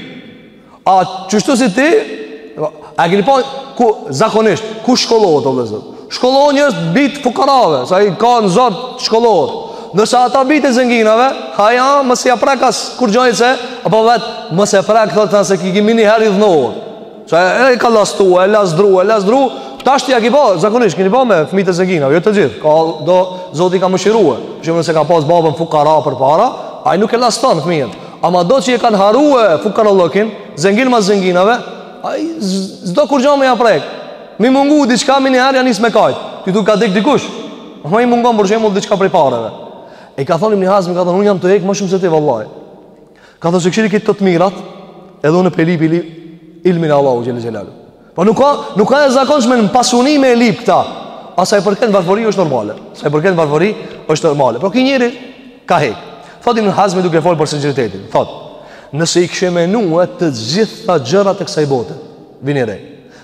A qeshtu si ti, a keni pa, kush, zakonisht, kush shkollohet, o vllezër? Shkollohen njës bijtë e fukarave, sa i kanë t'zotë, shkollohen. Ndërsa ata bijtë e zenginave, ha ja, mos ja prek askurgjo, ni sen, apo vetë, mos e prek, thotë, nëse ki kimi një herë idhnohet. Sa e ka lastu, e lazdru, e lazdru, tash e keni pa, zakonisht keni pa me fëmijët e zenginave, jo të gjithë. Ka do Zoti i ka mëshirue. Për shembull nëse ka pas babën fukara përpara, ai nuk e laston fëmijën. Ama do që e kanë harue fukarallëkin, zengin mas zenginave, ai s'do kurgjë me ja prek. Me i mungu diçka menjëherë ja nis me kajt. Thu i ka dek dikush. Ama i mungon për shembull diçka prej pareve. E i ka thonë Ibn Hazmi, ka thonë unë kam hek më shumë se ti vallahi. Ka thënë si i kishe krejt të mirat, edhe unë pe lypi li, ilmin e Allahut xhelle xhelaluhu. Po nuk ka, nuk ka e zakonshme në pasuni me e lyp këta. A sa i përket varfëri është normale. Sa i përket varfëri është normale. Po ky njeri, ka hek. Thot Ibn Hazmi duke folë për sinqeritetin. Thot, nëse i kishe menue të gjitha gjërat e kësaj bote, vini re.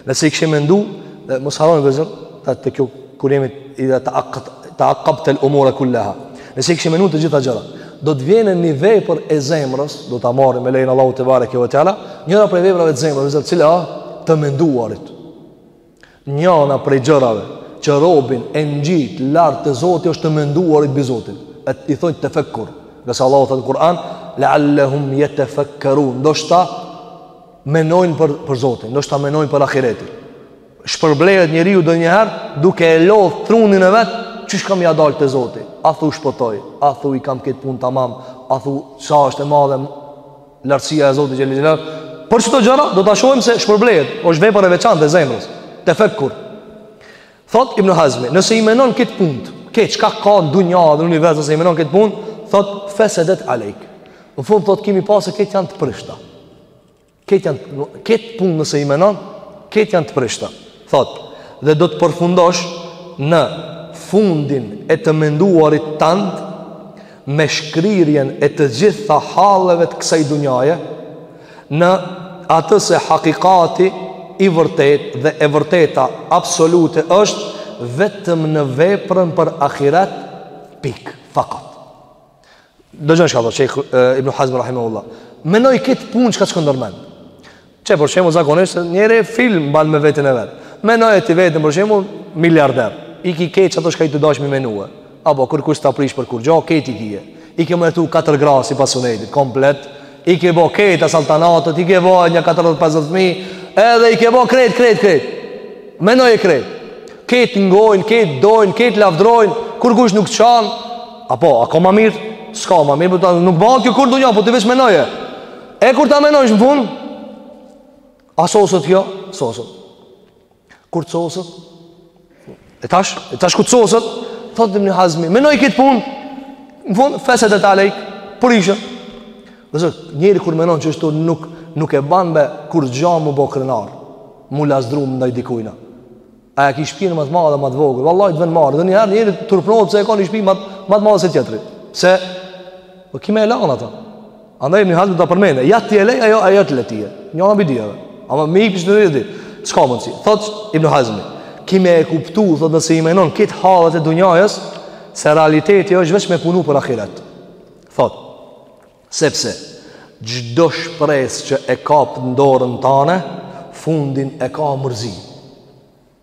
Nëse i kishe mendu, dhe mos harroni vllezër, ta të kjo kurimit i dhe ta akët, ta akabte l'umure kulleha. Nëse i kishe mendu të gjitha gjërat, do të vjen një vepër e zemrës, do ta marrim me lejen e Allahut tebareke ve teala, njëra prej veprave të zemrës, vllezër, cila të menduarit. Njëna prej gjërave që robin e ngjit lart te zoti është të menduarit mbi zotin. E i thonë tefekkur. Ngase Allahu tha në Kur'an, leallehum jetefekkerun. Ndoshta menojnë për për Zotin, ndoshta menojnë për ahiretin. Shpërblehet njeriu donjëherë duke e lodh trunin e vet, qysh kam me dalë te Zoti. A thu shpotoj, a thu i kam këtë punë tamam, a thu sa është e madhe lartësia e Zotit xhelle xhelaluhu. Për këto gjëra do ta shohim se shpërblehet, është vepër e veçantë e zemrës. Tefekkur. Thot Ibn Hazmi, nëse i menon kejt punt, kejt çka ka në dunja dhe në univers, nëse i menon kejt punt, thot fesedet alejk. Në fund, thot kemi pa se kejt janë të prishta. Kejt, janë, kejt punt nëse i menon, kejt janë të prishta. Thot, dhe do të përfundosh në fundin e të menduarit tëndë me shkrirjen e të gjitha halleve të kësaj dunjaje, në atë se hakikati i vërtetë dhe e vërteta absolute është vetëm në veprën për ahiret pikë fakat dëgjoni çka tha Sheikh Ibn Hazm rahimahullah menoji kejt punët çka t'shkon ndërmend qe për shembull zakonisht njeri film ban me veten e vet mendoje ti veten për shembull miliarder i ki kejt ato çka i ki dasht me i menue A po kurkush s'ta prish për kurgjo, kejt i ki. I ke martu 4 gra sipas sunetit, komplet. I ke bo kejt ato saltanatet, i ke bo nja 40-50 fmi, edhe i ke bo krejt, krejt, krejt. Menoje krejt. Kejt t'ngojnë, kejt t'dojnë, kejt t'lavdrojnë, kurkush nuk të shan. A po, a ka ma mirë? S'ka ma mirë, po nuk bahet kjo kurrë n'dunja, po ti veç menoje. E kur ta menojsh në fund, a soset kjo? Soset. Kur t'soset? E tash, e tash kur t'soset? Thotë Ibn Hazmi, menoj këtë punë, në fund, fesedet alejk, prishen. Vllezër, njeri kur menon qështu nuk, nuk e ban me kurgja m'u bo krenar, m'u lazdru ndaj dikujna. A e ki shpinë më të madhe, më të vogël, vallahi të vjen marre, ndonjëherë njeri turpnohet pse e ka një shpi më të madhe se tjetri. Se, po ki me e lanë ato. Andaj Ibn Hazmi ta përmendë, ja ti e le, ja ajo të le ty. Nja pi dyjave. Ama me ikë s'ka mundsi. Thot Ibn Hazmi, ki me e kuptu, thot nëse i menon krejt hallet e dunjajës, se realiteti është vetëm me punu për ahiret. Thot, sepse çdo shpresë që e kap në dorën tane, fundin e ka mërzi.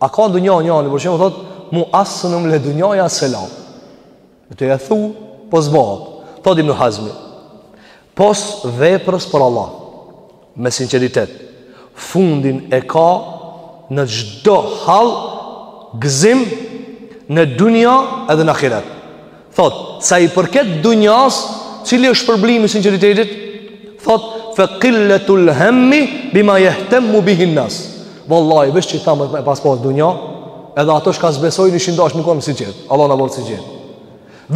A ka dunja njani, për shembull thot, mu as s'më le dunjaja as s'e la. E të e thu, po s'bohet. Thot Ibn Hazmi, pos veprës për Allah, me sinceritet, fundin e ka në çdo hal gëzim në dunja edhe në ahiret. Thot, sa i përket dunjas, cili është shpërblimi i sinqeritetit? Thot, fa qillatul hammi bima yahtamu bihi an-nas. Wallahi, veç qeta me pas pas dunja, edhe ata që s'besojnë ishin dasht me kanë t'sinqertë. Allah na bëftë t'sinqertë.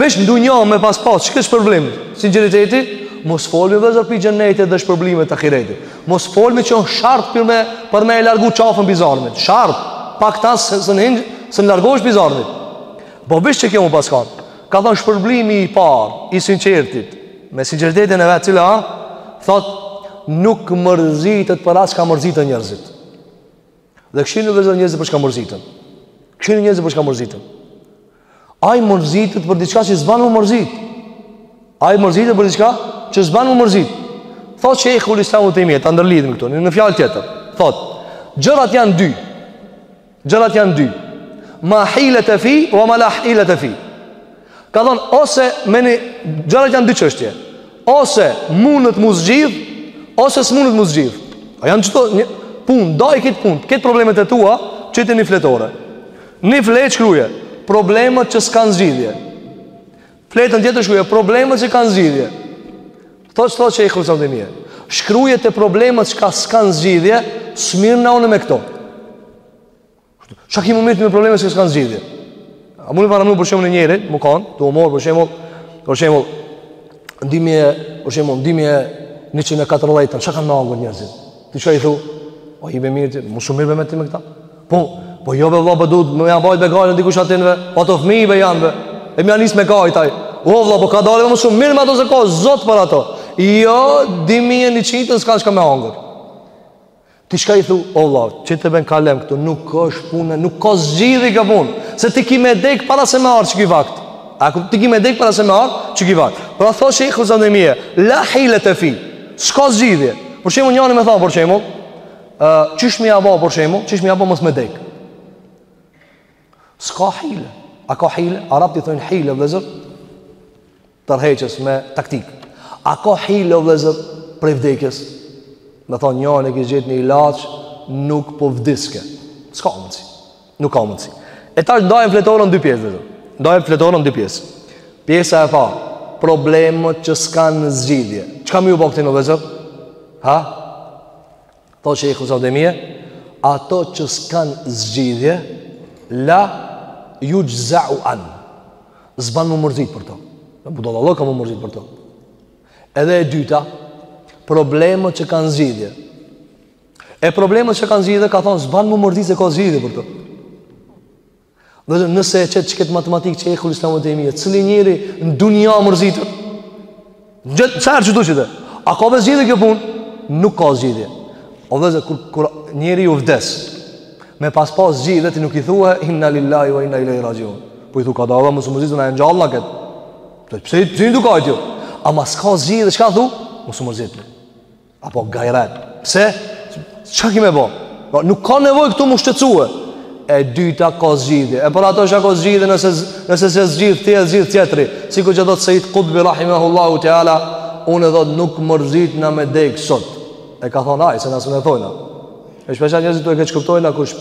Veç në dunja me pas pas qët shpërblim sinqeriteti, mos folmi vllezër për xhenetit dhe shpërblimet të ahiretit. Mos folmi që është shart për me për me largu qafën pi zjarmit. Shart, pa këta s'un hin, s'largohesh pi zjarmit. Po veç qekjo me pas kan Ka thonë shpërblimi i parë i t'sinqertit Me sinqeritetin e vet cili a Thot Nuk mërzitet për as çka mërziten njerzit Dhe kshyrni vllezër njerzit për çka mërziten Kshyrni njerzit për çka mërziten Ai mërzitet për diçka që s'ban m'u mërzit Ai mërzitet për diçka që s'ban m'u mërzit Thot Shejhul Islam Ibn Tejmije t'i ndërlidhim këtu Në fjalë tjetër Thot Gjërat janë dy Gjërat janë dy. Ma hilete fih, ue ma la hilete fih. Ka thonë, ose me një, gjërat janë dy çështje. Ose mundet m'u zgjidh, ose s'mundet m'u zgjidh. A janë çdo një punë, daje kët punë, krejt problemet e tua, qiti n'një fletore. Një fletë shkruje, problemet që s'kanë zgjidhje. Fletën tjetër shkruaj problemet që kanë zgjidhje. Kto thot Shejhul Islam Ibn Tejmije. Shkruaj te problemet çka s'kan zgjidhje, s'mirrna unë me këto. Çka kemi m'u marr me probleme që s'kan zgjidhje? A mund të para më për shembull njëri, me kanë, tu u marr për shembull, për shembull ndihmë, për shembull ndihmë 114, çka kanë më angur njerëzit? Ti çka i thu? O i be mirë, mos u mirr me ti me këta. Po, po jo be vla po duhet me ja bajt be gajlen dikush atyne be Po ato fmi be janë be E me ja nis me kajt aj O vla po kadal mos u merr me ato se ka zot për ato Jo, dimi e një qitë në s'kanë shka me hangër Ti shka i thu, o vla, qite be n'kalem këtu Nuk është punë, nuk ka zgjidhje kjo punë Se ti ki me dek para se me ardh qiky vakt A ku ti ki me dek para se me ardh qiky vakt Pra tho Shejhul Islam Tejmije La hilete fih S'ka zgjidhje Po qysh me njani më tha, po qysh me uh, Qysh me ja bo për shembull Qysh me ja bo mos me dek S'ka hile A ka hile Arabt i thojnë hile vllezër Tërheqës me taktik A ka hile vllezër Prej vdekjes Me thonë njani e kish gjet një ilaç Nuk po vdiske S'ka mundësi Nuk ka mundësi E tash ndajmë fletoren në dy pjesë vllezër Ndajmë fletoren në dy pjesë Pjesa e fa Problemet që s'kanë zgjidhje Çka me ju bo këtyne vllezër Ha Tho Shejhul Islam Tejmije Ato që s'kan zgjidhje La juxhzau anh S'ban m'u mërzit për to Një budallallëk â m'u mërzit për to Edhe e dyta Problemet që kan zgjidhje E problemet që kan zgjidhje Ka thonë s'ban m'u mërzit se ka zgjidhje për to Vllezër, nëse e qet qëkët matematikë që Shejhul Islam Tejmia, cili njeri në dunja mërzitet, në gjëtë, qite qitu qite, a ka be zgjidhje kjo punë? Nuk ka zgjidhje. O vllezër, kur, kur njeri ju vdes, me pas pas zgjidhje, ti nuk i thua, inna lillahi wa inna ilejhi raxhiun. Po i thua, kadal be mos u mërzit, na e ngjallna këtë. Pse, pse i dukajt ju? A masi s'ka zgjidhje, çka thua? Mos u mërzit. Apo gajret. Pse? Ça ki me bo? Po, nuk ka nevojë këtu m'u shqetsue. E dyta ka zgjidhje. E për ato ça ka zgjidhje nëse, nëse s'e zgjidh ti e zgjidh tjetri. Sikur që thotë Sejid Kutbi Rahimehullahu teala, unë thotë nuk mërzitna me dek sot. E ka thonë aj, se na s'e thojna. E shpeshherë njerëzit e keqkuptojnë kur,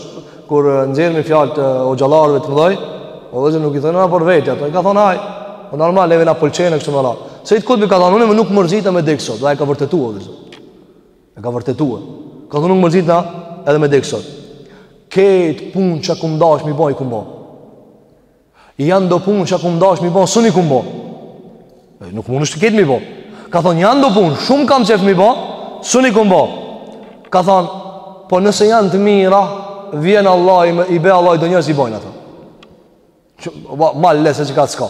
kur nxjerrmi fjalët e hoxhallarëve të mëdhoj, o vllezër nuk i thojmë na por vetë ato. E ka thonë ai, po normal neve na pëlqen kështu më radh. Sejid Kutbi ka thonë unë më nuk mërzitna me dek sot, dhe e ka vërtetuar vllezër. E ka vërtetuar. Ka thonë nuk mërzitna edhe me dek sot. Këtë punë që kum dash mi bo i kum bo. Janë do punë që kum dashë mi bo, s'un i kum bo. E, nuk munsh krejt mi bo. Ka thonë, janë do punë, shumë kam qejf mi bo, s'un i kum bo. Ka thonë, po nëse janë të mira, vjen Allahu, i bje Allahu do njerëz i bojnë ato. Që, ba, ma lese që ka të ska.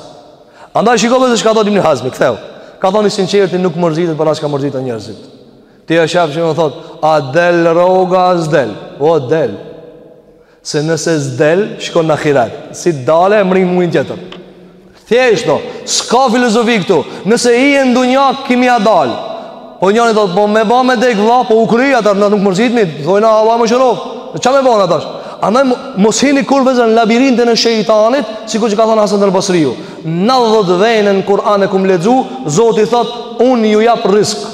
Andaj shiko be çka thotë Ibn Hazmi, këtheu. Ka thonë i sinqerti nuk mërzitet për çka mërziten njerëzit. Ti e sheh që më thotë, a del rroga, a s'del. O, del. Se nëse s'del, shkon në ahiret S'i dole, e mrin mujin tjetër Thjesht de, s'ka filozofi këtu Nëse je n'dunja, ki me ia dal Po njani thot, po me ba me dek vlla Po u kry, atëherë nuk mërzitmi Thojna Allah më shëroftë Ça me ba tash Ama mos hini kurrë vllezër në labirintin e shejtanit Sikur që ka thonë Hasan el Basriu Nëndhet vene në Kur'an e kum lexu Zoti thot, unë ju jap rrisk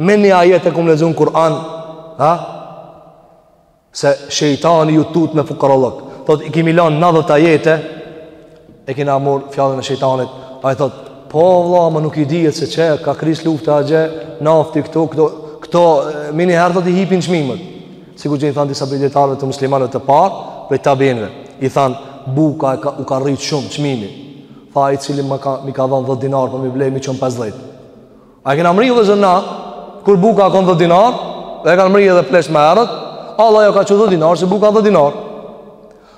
Me një ajet e kum lexu në Kur'an Ha? se shejtani ju tut me fukarallëk thot i kemi lan 90 ajete e kena marr fjalën e shejtanit ai thot po vëlla ma nuk i dihet se qe ka kris lufta atje nafti këto këto këto menjëherë thot i hipin çmimet sikur që i than disa dijetarëve të muslimanëve të parë prej tabiinëve i than buka ka, u ka rrit shumë çmimi tha ai cili mi ka mi ka dhon 10 dinar për me ble mi çon 50 A e kena mrri vllezër na Kur buka ka kon dhet dinar Dhe e kanë mrri edhe pleqt me herët Vallahi jo ka qen dhet dinar Se buka dhet dinar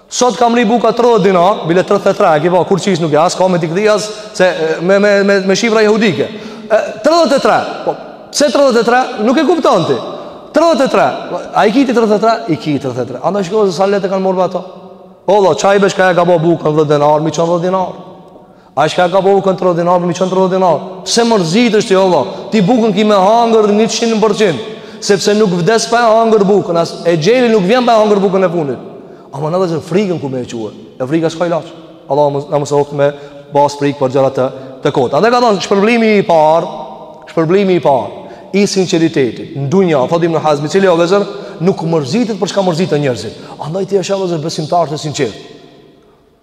Sot ka mrri buka 30 dinar Bile 33 E ki pa kurgjish nuk as ka me t'i kthy as Se me, me, me, me shifra jahudike 33 po, Se 33 nuk e kupton ti 33 A i kiti 33 I kiti 33 Andaj shko se sa letë e kanë marr ato O vlla ai çka e ka bo bukën dhet dinar Mi çon dhet dinar Ai çka e ka bo bukën tridhet dinar, mi çon tridhet dinar. Pse mërzitesh ti o vëlla. Ti bukën ki me hangër 100%, sepse nuk vdes pa e hangër bukën, as exheli nuk vjen pa e hangër bukën e fundit. Ama ne vllezër frikën ku me e çu. E frika s'ka ilaç. Allahu mos na mësoftë me pas frikë për gjëra të të kota. Andaj ka thënë shpërblimi i parë, shpërblimi i parë i sinqeritetit. Në dunja, thotë Ibn Hazm, i cili o vllezër nuk mërzitet për çka mërziten njerëzit. Andaj ti i sheh vllezër besimtarët e sinqertë.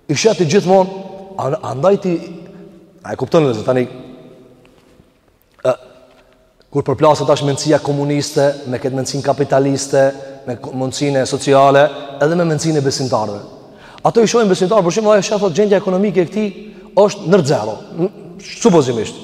I sheh ti gjithmonë, andaj ti, a e kupton vllezër tani, e, kur përplaset tash mendësia komuniste, me këtë mendësinë kapitaliste, me mendësinë sociale, edhe me mendësinë e besimtarëve. Ato i shohin besimtarët, për shembull, ai e sheh thot gjendja ekonomike e këtij, është nën zero, supozimisht.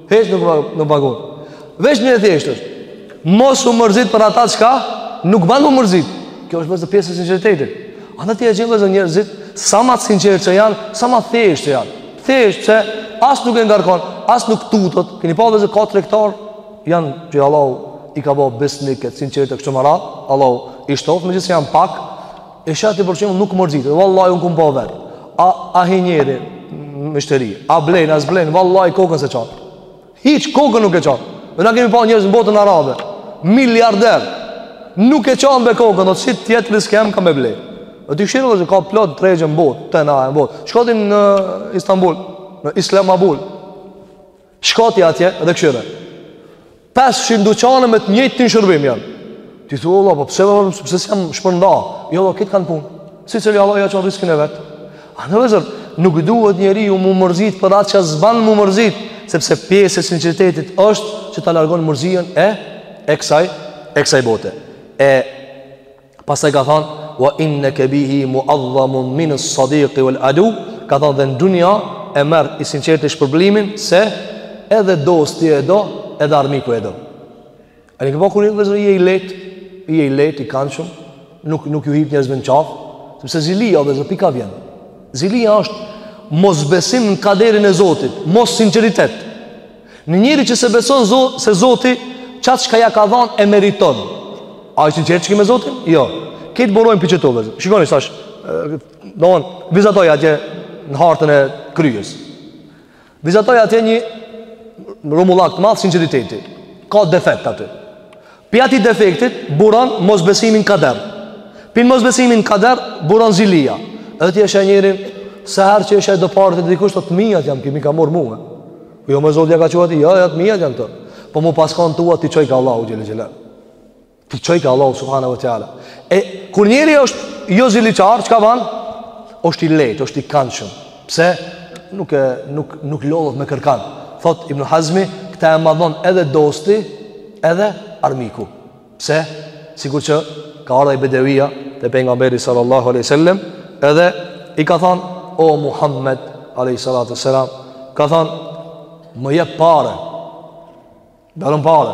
Hiç nuk nuk paguon. Veç një e thjeshtë është. Mos u mërzit për ata çka nuk ban u mërzit. Kjo është vllezër pjesë e sinqeritetit. Andaj ti i gjen vllezër njerëzit sa më të sinqertë që janë, sa më t'thjeshtë që janë. Thjesht se as nuk e ngarkon, as nuk tutet. Keni pa vllezër ka tregtar janë që Allahu i ka bo besnikë e sinqertë e kështu me radhë. Allahu i shtoftë, megjithëse janë pak, E sheh ti për shembull nuk mërzitet. Vallahi un kum pa vet. A a hin njeri myshteri. A blen, a s'blen, vallahi kokën s'e çon. Hiç kokën nuk e çon. Dhe na kemi pa njerëz në botën arabe. Miliarderë. Nuk e çon be kokën, thot se te tjetri s'ke kah me ble. Dhe ti kqyre vllezër ka plot tregje n'botë, tanë botë. Shko ti në Istanbul, në Islamabul. Shko ti atje dhe këqyre. Pesqind duqane me të njëjtin shërbim janë. Ti thua, Allah, po pse, pse, pse s'janë shpërnda? Jo, vallah, kejt kanë punë. Sicilit Allahu ja çon riskin e vet. Andaj vllezër, nuk duhet njeriu mu mërzit për atë që s'ban mu mërzit, sepse pjesë e sinqeritetit është që ta largon mërzien e, e kësaj, e kësaj bote. E, Pastaj ka thënë: "Wa innaka bihi mu'azzamun min as-sadiqi wal adu", ka thënë dhe në dynja e merr i sinqerti shpërblimin se edhe dosti e do, edhe armiku e do. A e ki pa kur vllezër je i lehtë, je i lehtë i kanshëm, nuk nuk ju hip njerëzve në qafë, sepse zilia vllezër pi ka vjen. Zilia është mosbesim në kaderin e Zotit, mossinqeritet. Një njeri që s'e beson vllezër, se Zoti qatë çka ja ka dhanë e meriton. A i sinqertë qiky me Zotin? Jo. Kejt burojnë pi qetu vllezër. Shikoni, tash, do onë, vizatoj atje në hartën e kryes. Vizatoj atje një rumullak të madh sinqeriteti. Ka defekt aty. Pi atij defektit buron mosbesimi n'kader. Pi mosbesimit n'kader buron zilia. Edhe ti e sheh njerin sa herë që e sheh do pare te dikush thotë të mijat janë ky m'i ka marrë mua. Po jo më Zoti ja ka çu atij, jo ja të mijat janë këto. Po m'u pas kon tua t'i çojke Allahu xhele xhelaluhu. T'i çojke Allahu subhanahu wa taala. E kur njeri është jo ziliqar, çka bën? Është i lehtë, është i këndshëm. Pse? Nuk e nuk nuk lodhet me kërkan. Thot Ibn Hazmi, këta e madhon edhe dosti, edhe armiku. Pse? Sikur që ka ardh ai bedevia te pejgamberi sallallahu alaihi wasallam, edhe i ka thon o Muhammed alaihi salatu wasalam, ka thon më jep pare. Bjerëm pare.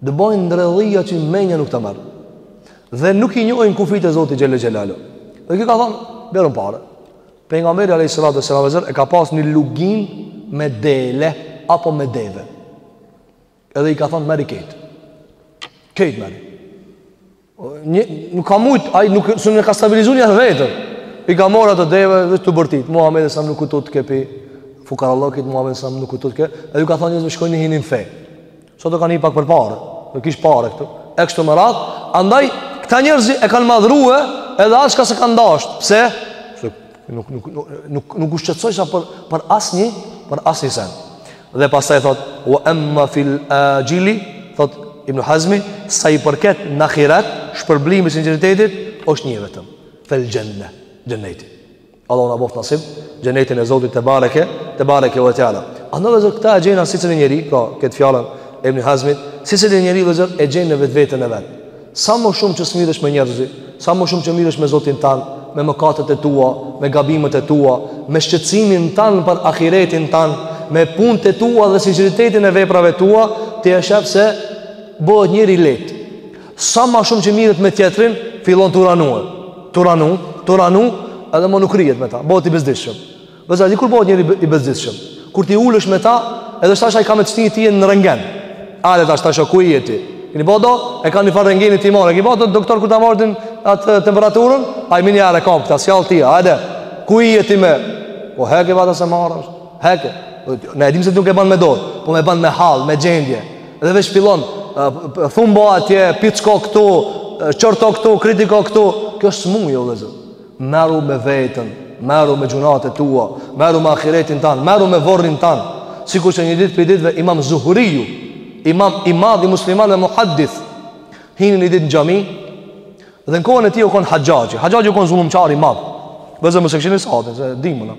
Dhe bojnë dredhia që menja nuk ta merr Dhe nuk i njohin kufijtë e Zotit xhele xhelaluhu Dhe ky ka thonë, bjerëm pare Pejgamberi a.s. e ka pas një luginë me dele Apo me deve Edhe i ka thonë merri kejt Kejt merri Një, nuk ka mujt, ai nuk s'u ka stabilizuar një vetëm. I ka marrë ato deve dhe tu bërtit. Muhamedi a.s. nuk u tutke pi fukarallëkit Muhamedi a.s. nuk u tutke. Ai u ka thënë njerëzve shkoni hini n'fe. Sot do kanë hi pak për pare. O kish pare këtu. E kështu me radhë, andaj këta njerëz e kanë madhrua edhe ata çka s'e kanë dashur. Pse? Nuk nuk nuk nuk nuk u shqetësojsa për për asnjë, për asnjë sen. Dhe pastaj thot, "Wa amma fil ajili", thot Ibn Hazmi, sa i përket në ahiret, shpërblimi i sinqeritetit është një i vetëm, fel xhenne, xhenneti. Allahu na boft nasib, xhennetin e Zotit te bareke, te bareke ve teala. Andaj vllezër këta e gjen sicili njeri, pra këtë fjalën e Ibn Hazmit, sicili njeri vllezër e gjen në vetveten e vet. Sa më shumë që s'mirresh me njerëzit, sa më shumë që mirresh me Zotin tan, me mëkatet e tua, me gabimet e tua, me shqetësimin tan për ahiretin tan, me punët e tua dhe sinqeritetin e veprave të tua, ti e shef se bëhet njeri i lehtë. Sa më shumë që mirret me tjetrin, fillon tu u ranu. Tu u ranu, tu u ranu, edhe më nuk rrihet me ta. Bëhet i bezdisshëm. Vëllezër, di kur bëhet njeri i bezdisshëm? Kur të ulesh me ta, edhe tash ai ka me të shti ty në rëngen. Ale ta shoh ku je ti. Këni bëhet do, e ka një farë rëngen i ti marë. Këni bëhet do, doktor, kur ta matin atë temperaturën, ai menjëherë e kam këta, si alë ti, ale, ku je ti me? Po heke vata se marë, heke. Ne e dim se ti nuk e ban me dorë, po e ban me hall, me gjendje. Edhe veç fillon, thumbo atje, picko këtu, qorto këtu, kritiko këtu. Kjo është smujë, vëllezër. Merru me veten, merru me gjynahet e tua, merru me ahiretin tanë, merru me vorrin tanë. Sikurse një ditë prej ditëve imam Zuhriju, imam i madh musliman dhe muhaddith, hini një ditë në xhami, dhe në kohën e tij u kon Haxhaxhi, Haxhaxhi u kon zullumqar i madh, vëllezër më se këshin e satin, se dimë në.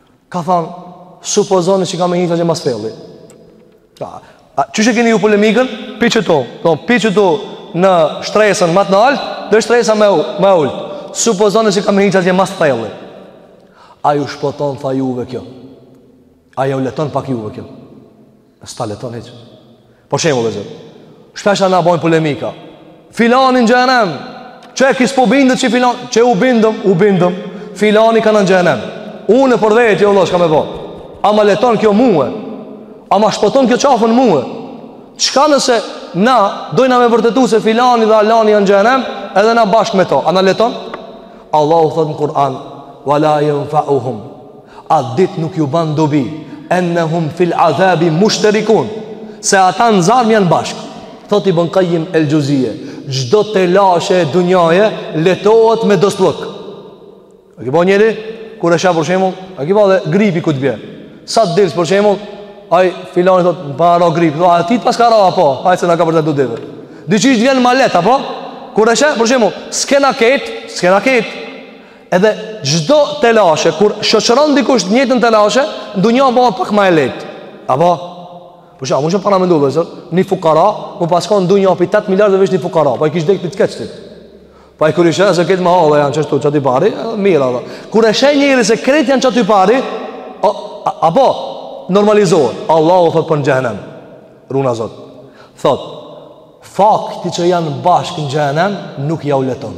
Ka thënë, supozoni që ka me njëta që mas felli. Pra, a, që që keni ju polemikën, bi qetu, do, bi qetu në shtresën ma t'naltë, dhe shtresa ma e ulët. Supozoni që ka me hi qatje ma s'thelli. A ju shpoton, tha juve kjo. A ju leton pak juve kjo. S'ta leton hiç. Për shembull, vëllezër. Shpesh na bojmë polemika. Filani në xhenem. Qe ki, s'po bindet qi filan, qe u bindëm, u bindëm. Filani kanë në xhenem. Unë për vete, vëlla, çka me bo. A ma leton kjo mua? A ma shpëton kjo qafën mua? Çka nëse na dojna me vërtetu se filani dhe alani janë në xhenem, edhe na bashkë me to. A na leton? Allahu thot në Kur'an: "Wala yanfa'uhum Atë ditë nuk ju ban dobi, ennehum fil azabi mushterikun, se ata në zjarm janë bashkë. Thot Ibën Kajim el Xhevzije, çdo telashe e dunjasë, letohet me dostllëk. A ki pa njeri, kur e sheh për shembull, a ki pa edhe gripi kur të bje. Sa të dilsh për shembull, ai filani thot, po m'ra gripi, thot, a ty të paska ra, apo, ai se na ka prek të dyve. Diqysh të vjen ma let, apo, kur e sheh për shembull, s'kena kejt, s'kena kejt, Edhe çdo telashe kur shoqëron dikush të njëjtën telashe, në dunja bëhet pak më e lehtë. Apo Po jam ushë paramendo vëllezër një fukara, po paska në dunja apo 8 miliardë veç një fukara, po ai kish dek pit kaçti. Po ai kur e sheh se krejt mahalla janë qashtu çati pari, mirë apo. Kur e sheh njeri se krejt janë çati pari, apo normalizohet. Allahu thot për xhenem. Ruana Zot. Thot fakti që janë bashkë në xhenem nuk ja u leton.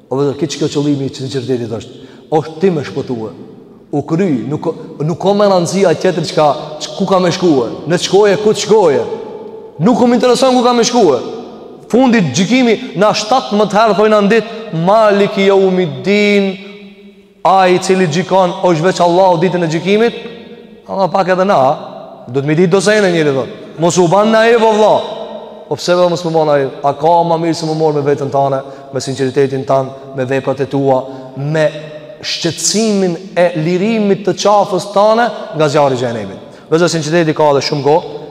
O vllezër, qe ky qëllimi i sinqeritetit është, është ti me shpëtue. U kry, nuk, nuk ka ma rëndësi tjetër çka, ku ka me shkue. Le të shkojë ku të shkojë. Nuk po më intereson ku ka me shkue. Fundi gjykimi, na 17 herë, thojna n'ditë, maliki jeumi din, Ai i cili gjykon është veç Allahu ditën e gjykimit. Ama pak edhe na, duhet me ditë, do të jenë njëri thotë. Mos u ban naiv o vlla. Po pse ve mos me u ba naiv? A ka ma mirë se me u marrë me veten tande, me sinqeritetin tand, me veprat e tua, me shqetësimin e lirimit të qafës tande nga zjarri i xhehenemit. Vllezër sinqeriteti ka edhe shumë kohë,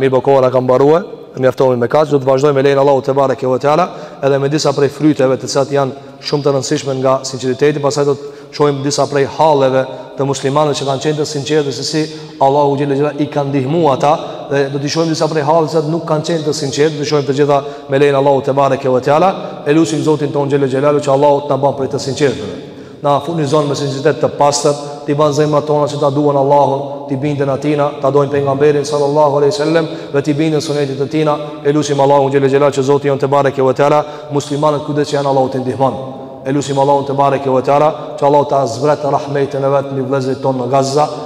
mirëpo koha na ka mbarue, mjaftohemi me kaq, do të vazhdojmë me lejen e Allahut te bareke ve teala edhe me disa prej fryteve të cilat janë shumë të rëndësishme nga sinqeriteti, pastaj do të shohim disa prej halleve të muslimanëve që kanë qenë të sinqertë dhe se si Allahu xhele xhelaluhu i ka ndihmuar ata dhe do të shohim disa prej halleve që nuk kanë qenë të sinqertë, do të shohim të gjitha me lejen e Allahut te bareke ve teala, e lusim Zotin tonë xhele xhelaluhu që Allahu të na ban prej të sinqertëve. na furnizon me sinqeritet të pastër, t'i ban zemrat tona që ta duan Allahun, t'i binden atina, ta dojnë pejgamberin sallallahu alaihi wasallam dhe t'i binden sunetit të tina, e lusim Allahun xhele xhelaluhu që Zoti jonë te bareke ve teala muslimanët kudo që janë Allahu t'i ndihmon. E lusim Allahun te bareke ve teala që Allahu ta zbret rahmetin e vet mbi vëllezërit tanë në Gaza,